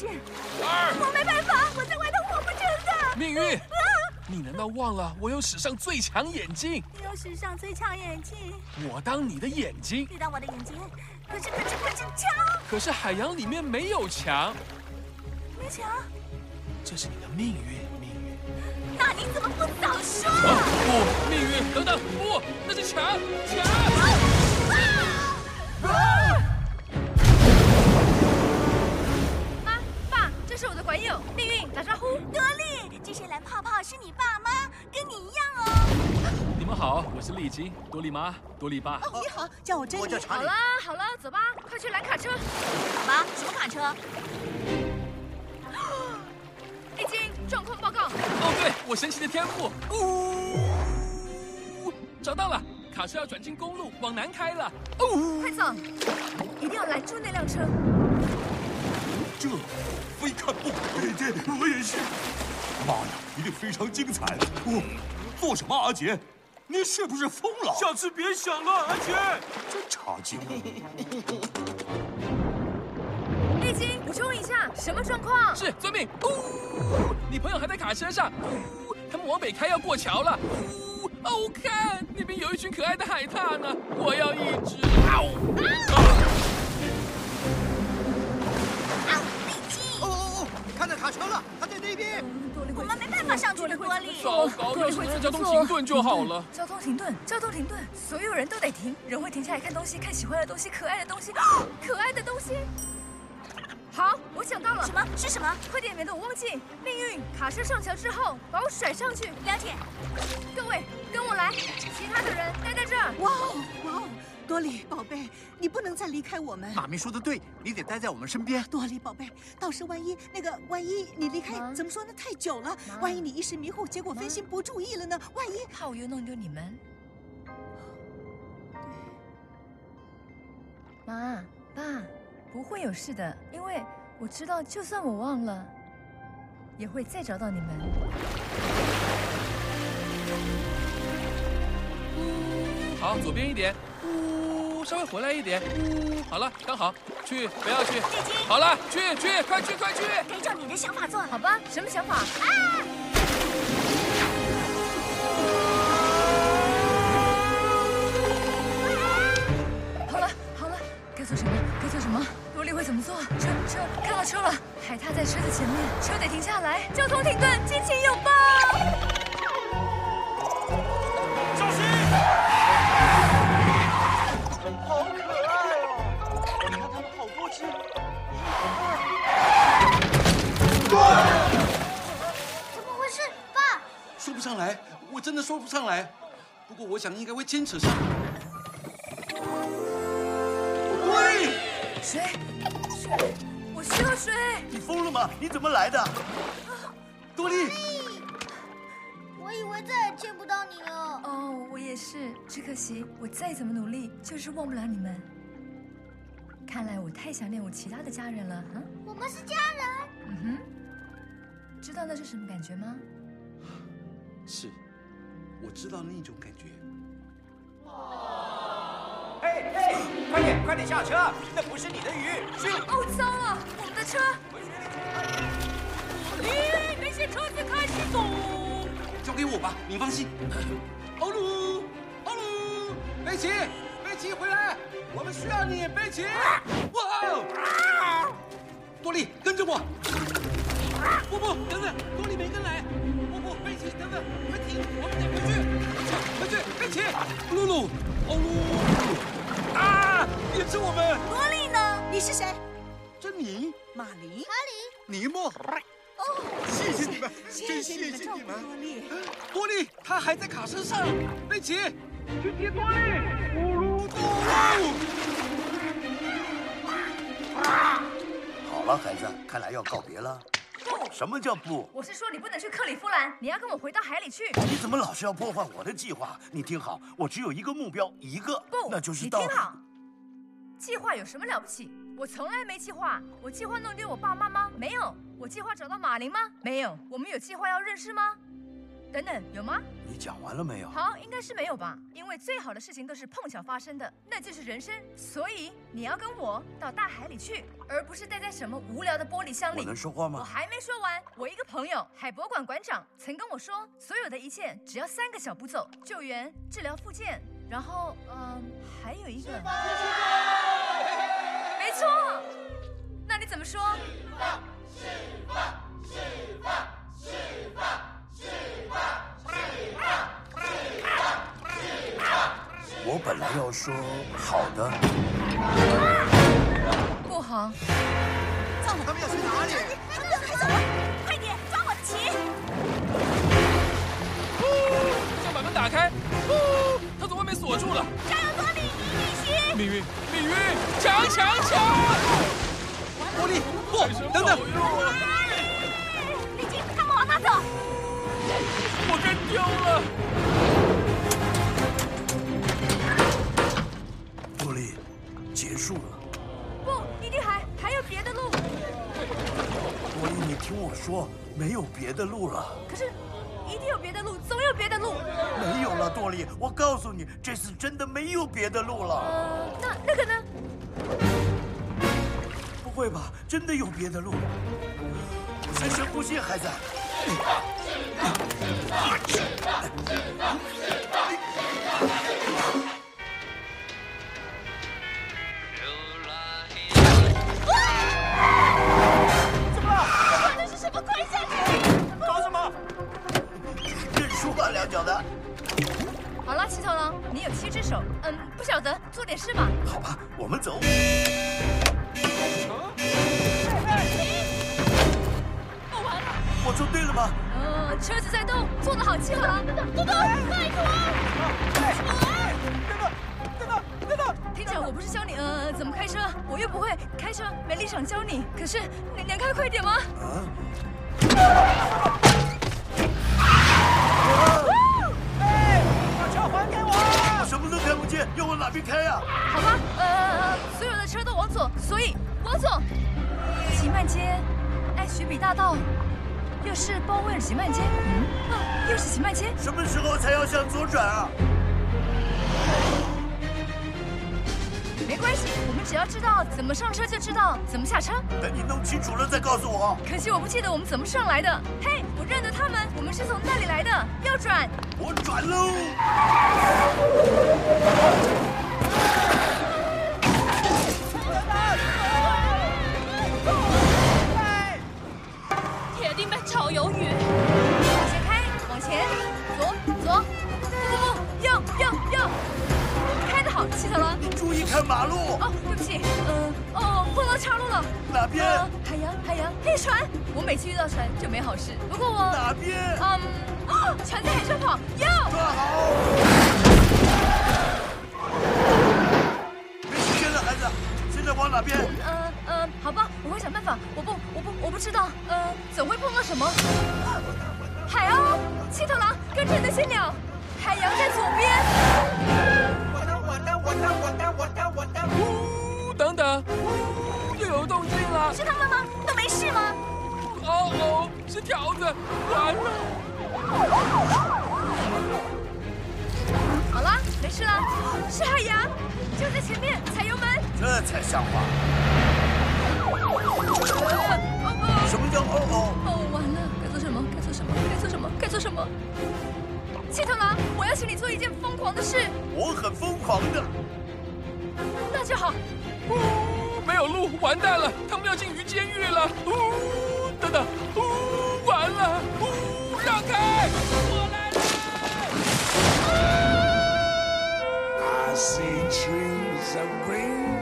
Speaker 21: 二。
Speaker 5: 我没办法，我在外头活不成的。
Speaker 21: 命运。你难道忘了我有史上最强眼睛？
Speaker 5: 你有史上最强眼睛。
Speaker 21: 我当你的眼睛。
Speaker 5: 你当我的眼睛。可是可是可是墙。
Speaker 21: 可是海洋里面没有墙。
Speaker 5: 没墙。
Speaker 21: 这是你的命运，命运。
Speaker 5: 那你怎么不早说？
Speaker 21: 不，命运，等等，不，那是墙，墙。
Speaker 7: 妈，爸，这是我的管友，命运，打招呼，
Speaker 5: 多力。这些蓝泡泡是你爸妈，跟你一样哦。
Speaker 21: 你们好，我是丽晶，多丽妈，多丽爸。
Speaker 3: 哦，你好，叫我珍妮。
Speaker 2: 我叫查理。
Speaker 7: 好了好了，走吧，快去拦卡车。
Speaker 5: 好吧，什么卡车？
Speaker 7: 丽晶，状况报告。
Speaker 21: 哦，对，我神奇的天赋。呜，找到了，卡车要转进公路，往南开了。
Speaker 7: 哦，快走，一定要拦住那辆车。
Speaker 17: 这非看不可。
Speaker 16: 对对，我也是。
Speaker 17: 妈呀，一定非常精彩！哦，做什么，阿杰？你是不是疯了？
Speaker 20: 下次别想了，阿杰。
Speaker 17: 真差劲！
Speaker 7: 丽晶，补充一下，什么状况？
Speaker 21: 是遵命。呜，你朋友还在卡车上。呜，他们往北开，要过桥了。呜，哦，看那边有一群可爱的海獭呢，我要一只。
Speaker 2: 看到卡车了，他在那边。
Speaker 5: 我们没办法上去的，多利。
Speaker 21: 糟糕，要是能交通停顿就好了。
Speaker 7: 交通停顿，交通停顿，所有人都得停。人会停下来看东西，看喜欢的东西，可爱的东西，可爱的东西。好，我想到了。
Speaker 5: 什么？是什么？
Speaker 7: 快点，免得我忘记。命运，卡车上桥之后，把我甩上去。
Speaker 5: 了解。
Speaker 7: 各位，跟我来。其他的人待在这儿。
Speaker 3: 哇哦，哇哦。多莉，宝贝，你不能再离开我们。
Speaker 2: 妈咪说的对，你得待在我们身边。
Speaker 3: 多莉，宝贝，到时万一那个万一你离开，怎么说呢？太久了，万一你一时迷糊，结果分心不注意了呢？万一
Speaker 7: 怕我又弄丢你们。妈爸，不会有事的，因为我知道，就算我忘了，也会再找到你们。
Speaker 21: 好，左边一点，呜，稍微回来一点，呜，好了，刚好，去，不要去，好了，去去，快去快去，
Speaker 5: 该照你的想法做，
Speaker 7: 好吧？什么想法？啊！好了好了，该做什么？该做什么？罗莉会怎么做？车车，看到车了，海獭在车子前面，车得停下来，交通停顿，激情拥抱。
Speaker 9: 不上来。不过我想应该会牵扯上。
Speaker 7: 喂，水，水，我需要水。
Speaker 16: 你疯了吗？你怎么来的？
Speaker 9: 多莉，
Speaker 10: 我以为再也见不到你了。
Speaker 7: 哦，我也是，只可惜我再怎么努力，就是忘不了你们。看来我太想念我其他的家人了，哈。
Speaker 10: 我们是家人。
Speaker 7: 嗯哼，知道那是什么感觉吗？
Speaker 9: 是，我知道那种感觉。
Speaker 18: 嘿嘿，快点快点下车，那不是你的鱼，是……
Speaker 7: 哦，糟了，我们的车！
Speaker 5: 咦，那些车子开始走。
Speaker 9: 交给我吧，你放心。欧鲁，欧鲁，贝奇，贝奇回来，我们需要你，贝奇。哇！多利，跟着我。不不，等等，多利没跟来。我们得回去。回去，贝奇，露露，欧鲁，啊！也是我们。
Speaker 3: 多莉呢？你是谁？
Speaker 9: 珍妮，
Speaker 3: 马林，
Speaker 10: 哈
Speaker 2: 尼莫。
Speaker 3: 哦，
Speaker 2: 谢谢你们，
Speaker 3: 谢谢
Speaker 2: 谢
Speaker 3: 你们，多莉。
Speaker 9: 多莉，他还在卡车上。贝奇，
Speaker 20: 去接多莉。咕噜咕
Speaker 16: 好了，孩子，看来要告别了。
Speaker 7: 不，
Speaker 16: 什么叫不？
Speaker 7: 我是说你不能去克里夫兰，你要跟我回到海里去。
Speaker 16: 你怎么老是要破坏我的计划？你听好，我只有一个目标，一个，
Speaker 7: 不，
Speaker 16: 那就是到。
Speaker 7: 你听好，计划有什么了不起？我从来没计划。我计划弄丢我爸妈吗？没有。我计划找到马林吗？没有。我们有计划要认识吗？等等，有吗？
Speaker 16: 你讲完了没有？
Speaker 7: 好，应该是没有吧。因为最好的事情都是碰巧发生的，那就是人生。所以你要跟我到大海里去，而不是待在什么无聊的玻璃箱里。
Speaker 16: 我能说话吗？
Speaker 7: 我还没说完。我一个朋友，海博馆馆长曾跟我说，所有的一切只要三个小步骤：救援、治疗、复健，然后，嗯，还有一个。没错。那你怎么说？
Speaker 28: 释放，释放，释放，释放，释放，释放，释放。
Speaker 16: 我本来要说好的，
Speaker 7: 不好。
Speaker 2: 他们要去哪里？
Speaker 5: 快走！快点抓我的旗！
Speaker 21: 想把门打开。他从外面锁住了。
Speaker 5: 加油，多莉，你一定行！
Speaker 21: 命运，命运，强强强！
Speaker 9: 多莉，不，等等！
Speaker 5: 李靖，他们往哪走？
Speaker 21: 我跟丢了。
Speaker 16: 多莉，结束了。
Speaker 7: 不，一定还还有别的路。
Speaker 16: 多莉，你听我说，没有别的路了。
Speaker 7: 可是，一定有别的路，总有别的路。
Speaker 16: 没有了，多莉，我告诉你，这次真的没有别的路了。
Speaker 7: 呃，那那个呢？
Speaker 16: 不会吧？真的有别的路？深深呼吸，孩子。
Speaker 7: 好了，七头狼，你有七只手，嗯，不晓得，做点事吧。
Speaker 16: 好吧，我们走。我做对了吗？
Speaker 7: 呃，车子在动，做得好，七头狼。
Speaker 5: 不不，拜托！
Speaker 7: 等等，等等，等等！厅长，我不是教你呃怎么开车，我又不会开车，没立场教你。可是你能开快点吗？
Speaker 16: 啊！
Speaker 18: 把车还给我！
Speaker 16: 我什么都看不见，要往哪边开呀？
Speaker 7: 好吧，呃，所有的车都往左，所以往左。吉曼街，爱许比大道，又是包围尔吉曼街，嗯，啊，又是吉曼街。
Speaker 16: 什么时候才要向左转啊？
Speaker 7: 没关系，我们只要知道怎么上车，就知道怎么下车。
Speaker 16: 等你弄清楚了再告诉我。
Speaker 7: 可惜我不记得我们怎么上来的。嘿，我认得他们，我们是从那里来的，右转。
Speaker 16: 我转喽。
Speaker 5: 定被炒鱿鱼。
Speaker 7: 往前开，往前，左左，不不不，右右右。开得好，七头狼。
Speaker 16: 你注意看马路。
Speaker 7: 哦，对不起，呃，哦，碰到岔路了。
Speaker 16: 哪边？
Speaker 7: 呃海洋，海洋，黑船。我每次遇到船就没好事。不过我
Speaker 16: 哪边？
Speaker 7: 嗯，啊船在海上跑，哟！
Speaker 16: 没时间了，孩子，现在往哪边？
Speaker 7: 呃呃，好吧，我会想办法。我不，我不，我不知道。呃，总会碰到什么？海鸥、七头狼，跟着那些鸟。海洋在左边。我的，我的，我的，我的，我的，我的
Speaker 21: 呜，等等，又有动静了。
Speaker 5: 是他们吗？都没事吗？
Speaker 21: 哦哦，是条子，完了。
Speaker 7: 好了，没事了。是海洋，就在前面，踩油门。
Speaker 16: 这才像话。什么叫哦哦？
Speaker 7: 哦，完了，该做什么？该做什么？该做什么？该做什么？七头狼，我要请你做一件疯狂的事。
Speaker 16: 我很疯狂的。
Speaker 7: 那就好。
Speaker 21: 呜，没有路，完蛋了，他们要进鱼监狱了。呜，等等，呜，完了，呜，让开，我来了。
Speaker 28: I see trees of green,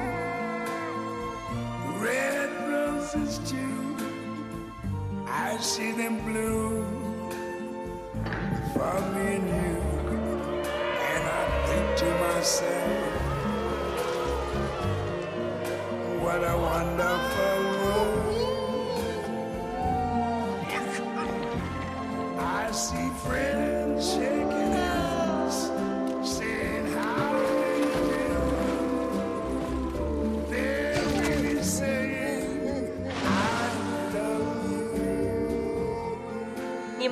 Speaker 28: roses too. I see them bloom for me and you. And I think to myself, what a wonderful world. I see friends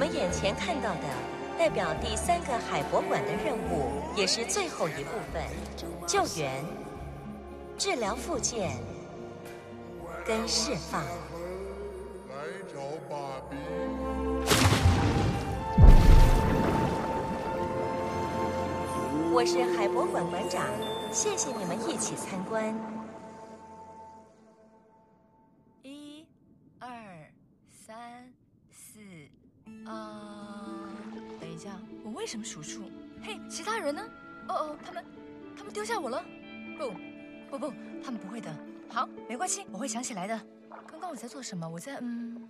Speaker 15: 们眼前看到的，代表第三个海博馆的任务，也是最后一部分：救援、治疗复健跟释放。
Speaker 28: 来找爸比。
Speaker 15: 我是海博馆馆长，谢谢你们一起参观。
Speaker 7: 什么数数？嘿，其他人呢？哦哦，他们，他们丢下我了？不，不不，他们不会的。好，没关系，我会想起来的。刚刚我在做什么？我在嗯，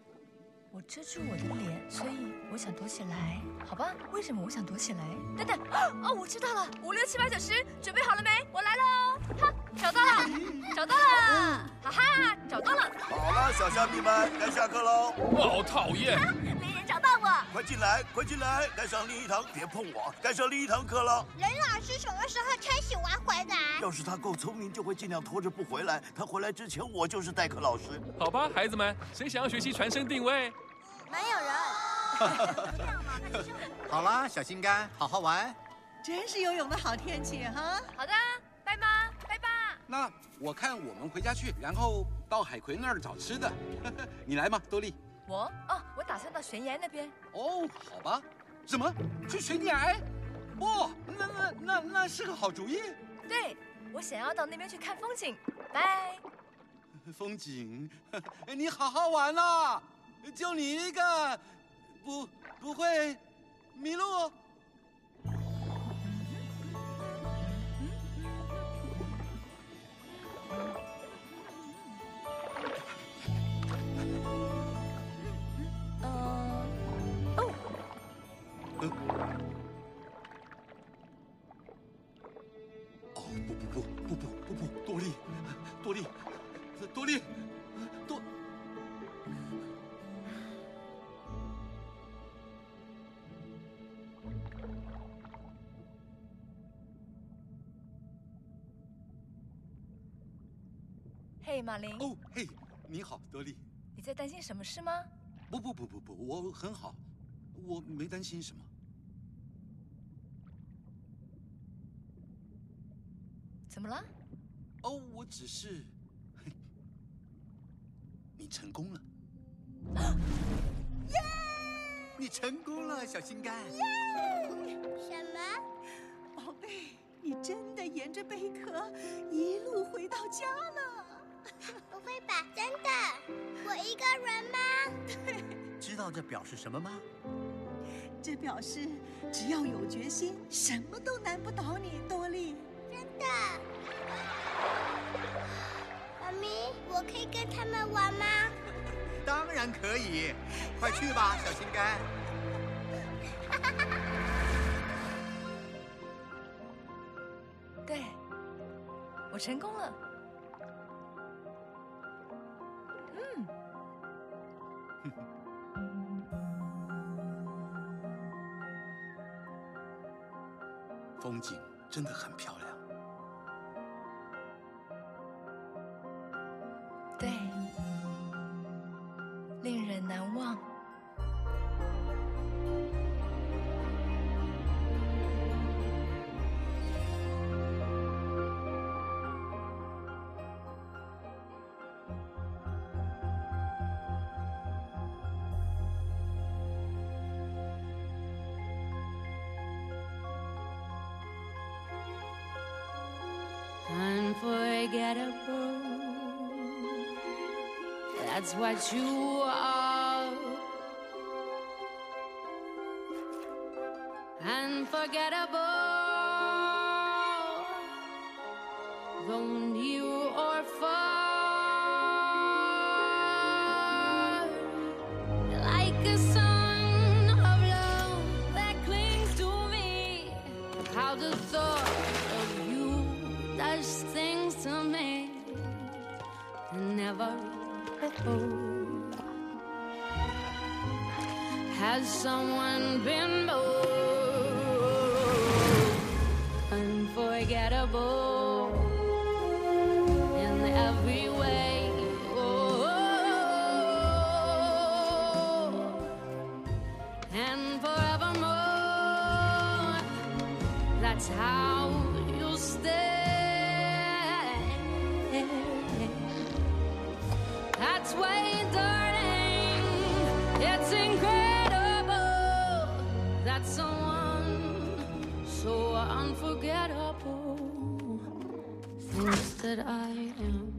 Speaker 7: 我遮住我的脸，所以我想躲起来。好吧，为什么我想躲起来？等等，哦，我知道了，五六七八九十，准备好了没？我来喽！哈，找到了，找到了，哈哈，找到了。
Speaker 16: 好了，小虾米们，该下课喽。
Speaker 21: 好讨厌！
Speaker 5: 没人找到我。
Speaker 16: 快进来，快进来，该上另一堂，别碰我，该上另一堂课了。
Speaker 10: 任老师什么时候才洗完回来？
Speaker 16: 要是他够聪明，就会尽量拖着不回来。他回来之前，我就是代课老师。
Speaker 21: 好吧，孩子们，谁想要学习传声定位？
Speaker 10: 没有人。
Speaker 2: 好啦，小心肝，好好玩。
Speaker 3: 真是游泳的好天气哈！
Speaker 7: 好的，拜妈，拜爸。
Speaker 9: 那我看我们回家去，然后到海葵那儿找吃的。你来吗，多莉？
Speaker 7: 我哦，我打算到悬崖那边。
Speaker 9: 哦，好吧。什么？去悬崖？哦，那那那那是个好主意。
Speaker 7: 对，我想要到那边去看风景。拜。
Speaker 9: 风景，你好好玩啦！就你一个，不不会迷路。
Speaker 7: 嘿，马林。
Speaker 9: 哦，嘿，你好，德利。
Speaker 7: 你在担心什么事吗？
Speaker 9: 不不不不不，我很好，我没担心什么。
Speaker 7: 怎么了？
Speaker 9: 哦，我只是，嘿你成功了。
Speaker 2: 耶！你成功了，小心肝。
Speaker 10: 什么？
Speaker 3: 宝贝，你真的沿着贝壳一路回到家了？
Speaker 10: 爸，真的，我一个人吗？
Speaker 3: 对。
Speaker 2: 知道这表示什么吗？
Speaker 3: 这表示只要有决心，什么都难不倒你，多莉。
Speaker 10: 真的。妈咪，我可以跟他们玩吗？
Speaker 2: 当然可以，快去吧，小心肝。哈哈。
Speaker 7: 对，我成功了。
Speaker 16: 真的很漂亮。
Speaker 29: That's what you are. Unforgettable. Has someone been? got someone so unforgettable. Thinks that I am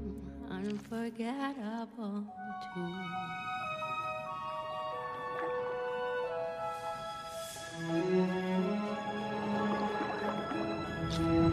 Speaker 29: unforgettable too.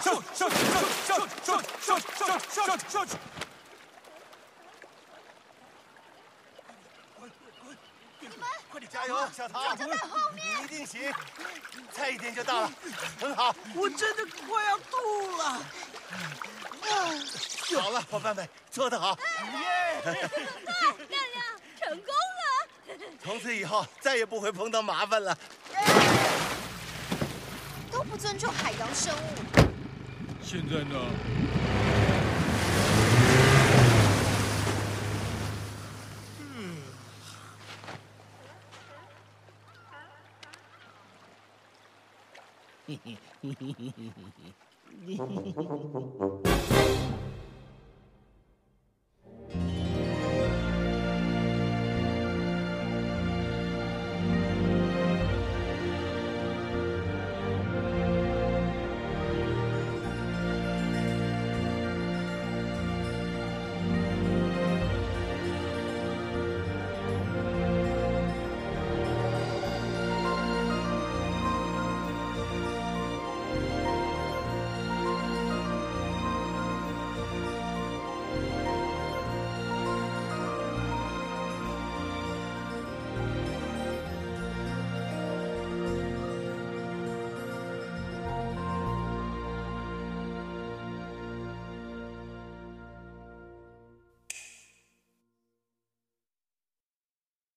Speaker 30: 上上上上上上上上上去
Speaker 2: 快点加油，小唐！你一定行，再一点就到了，很好。
Speaker 16: 我真的快要吐了。
Speaker 2: 好了，伙伴们，做得好！
Speaker 5: 耶！漂亮，成功了！
Speaker 2: 从此以后再也不会碰到麻烦了。
Speaker 5: 都不尊重海洋生物。
Speaker 14: 现在呢？
Speaker 31: 嘿嘿嘿嘿嘿嘿嘿嘿。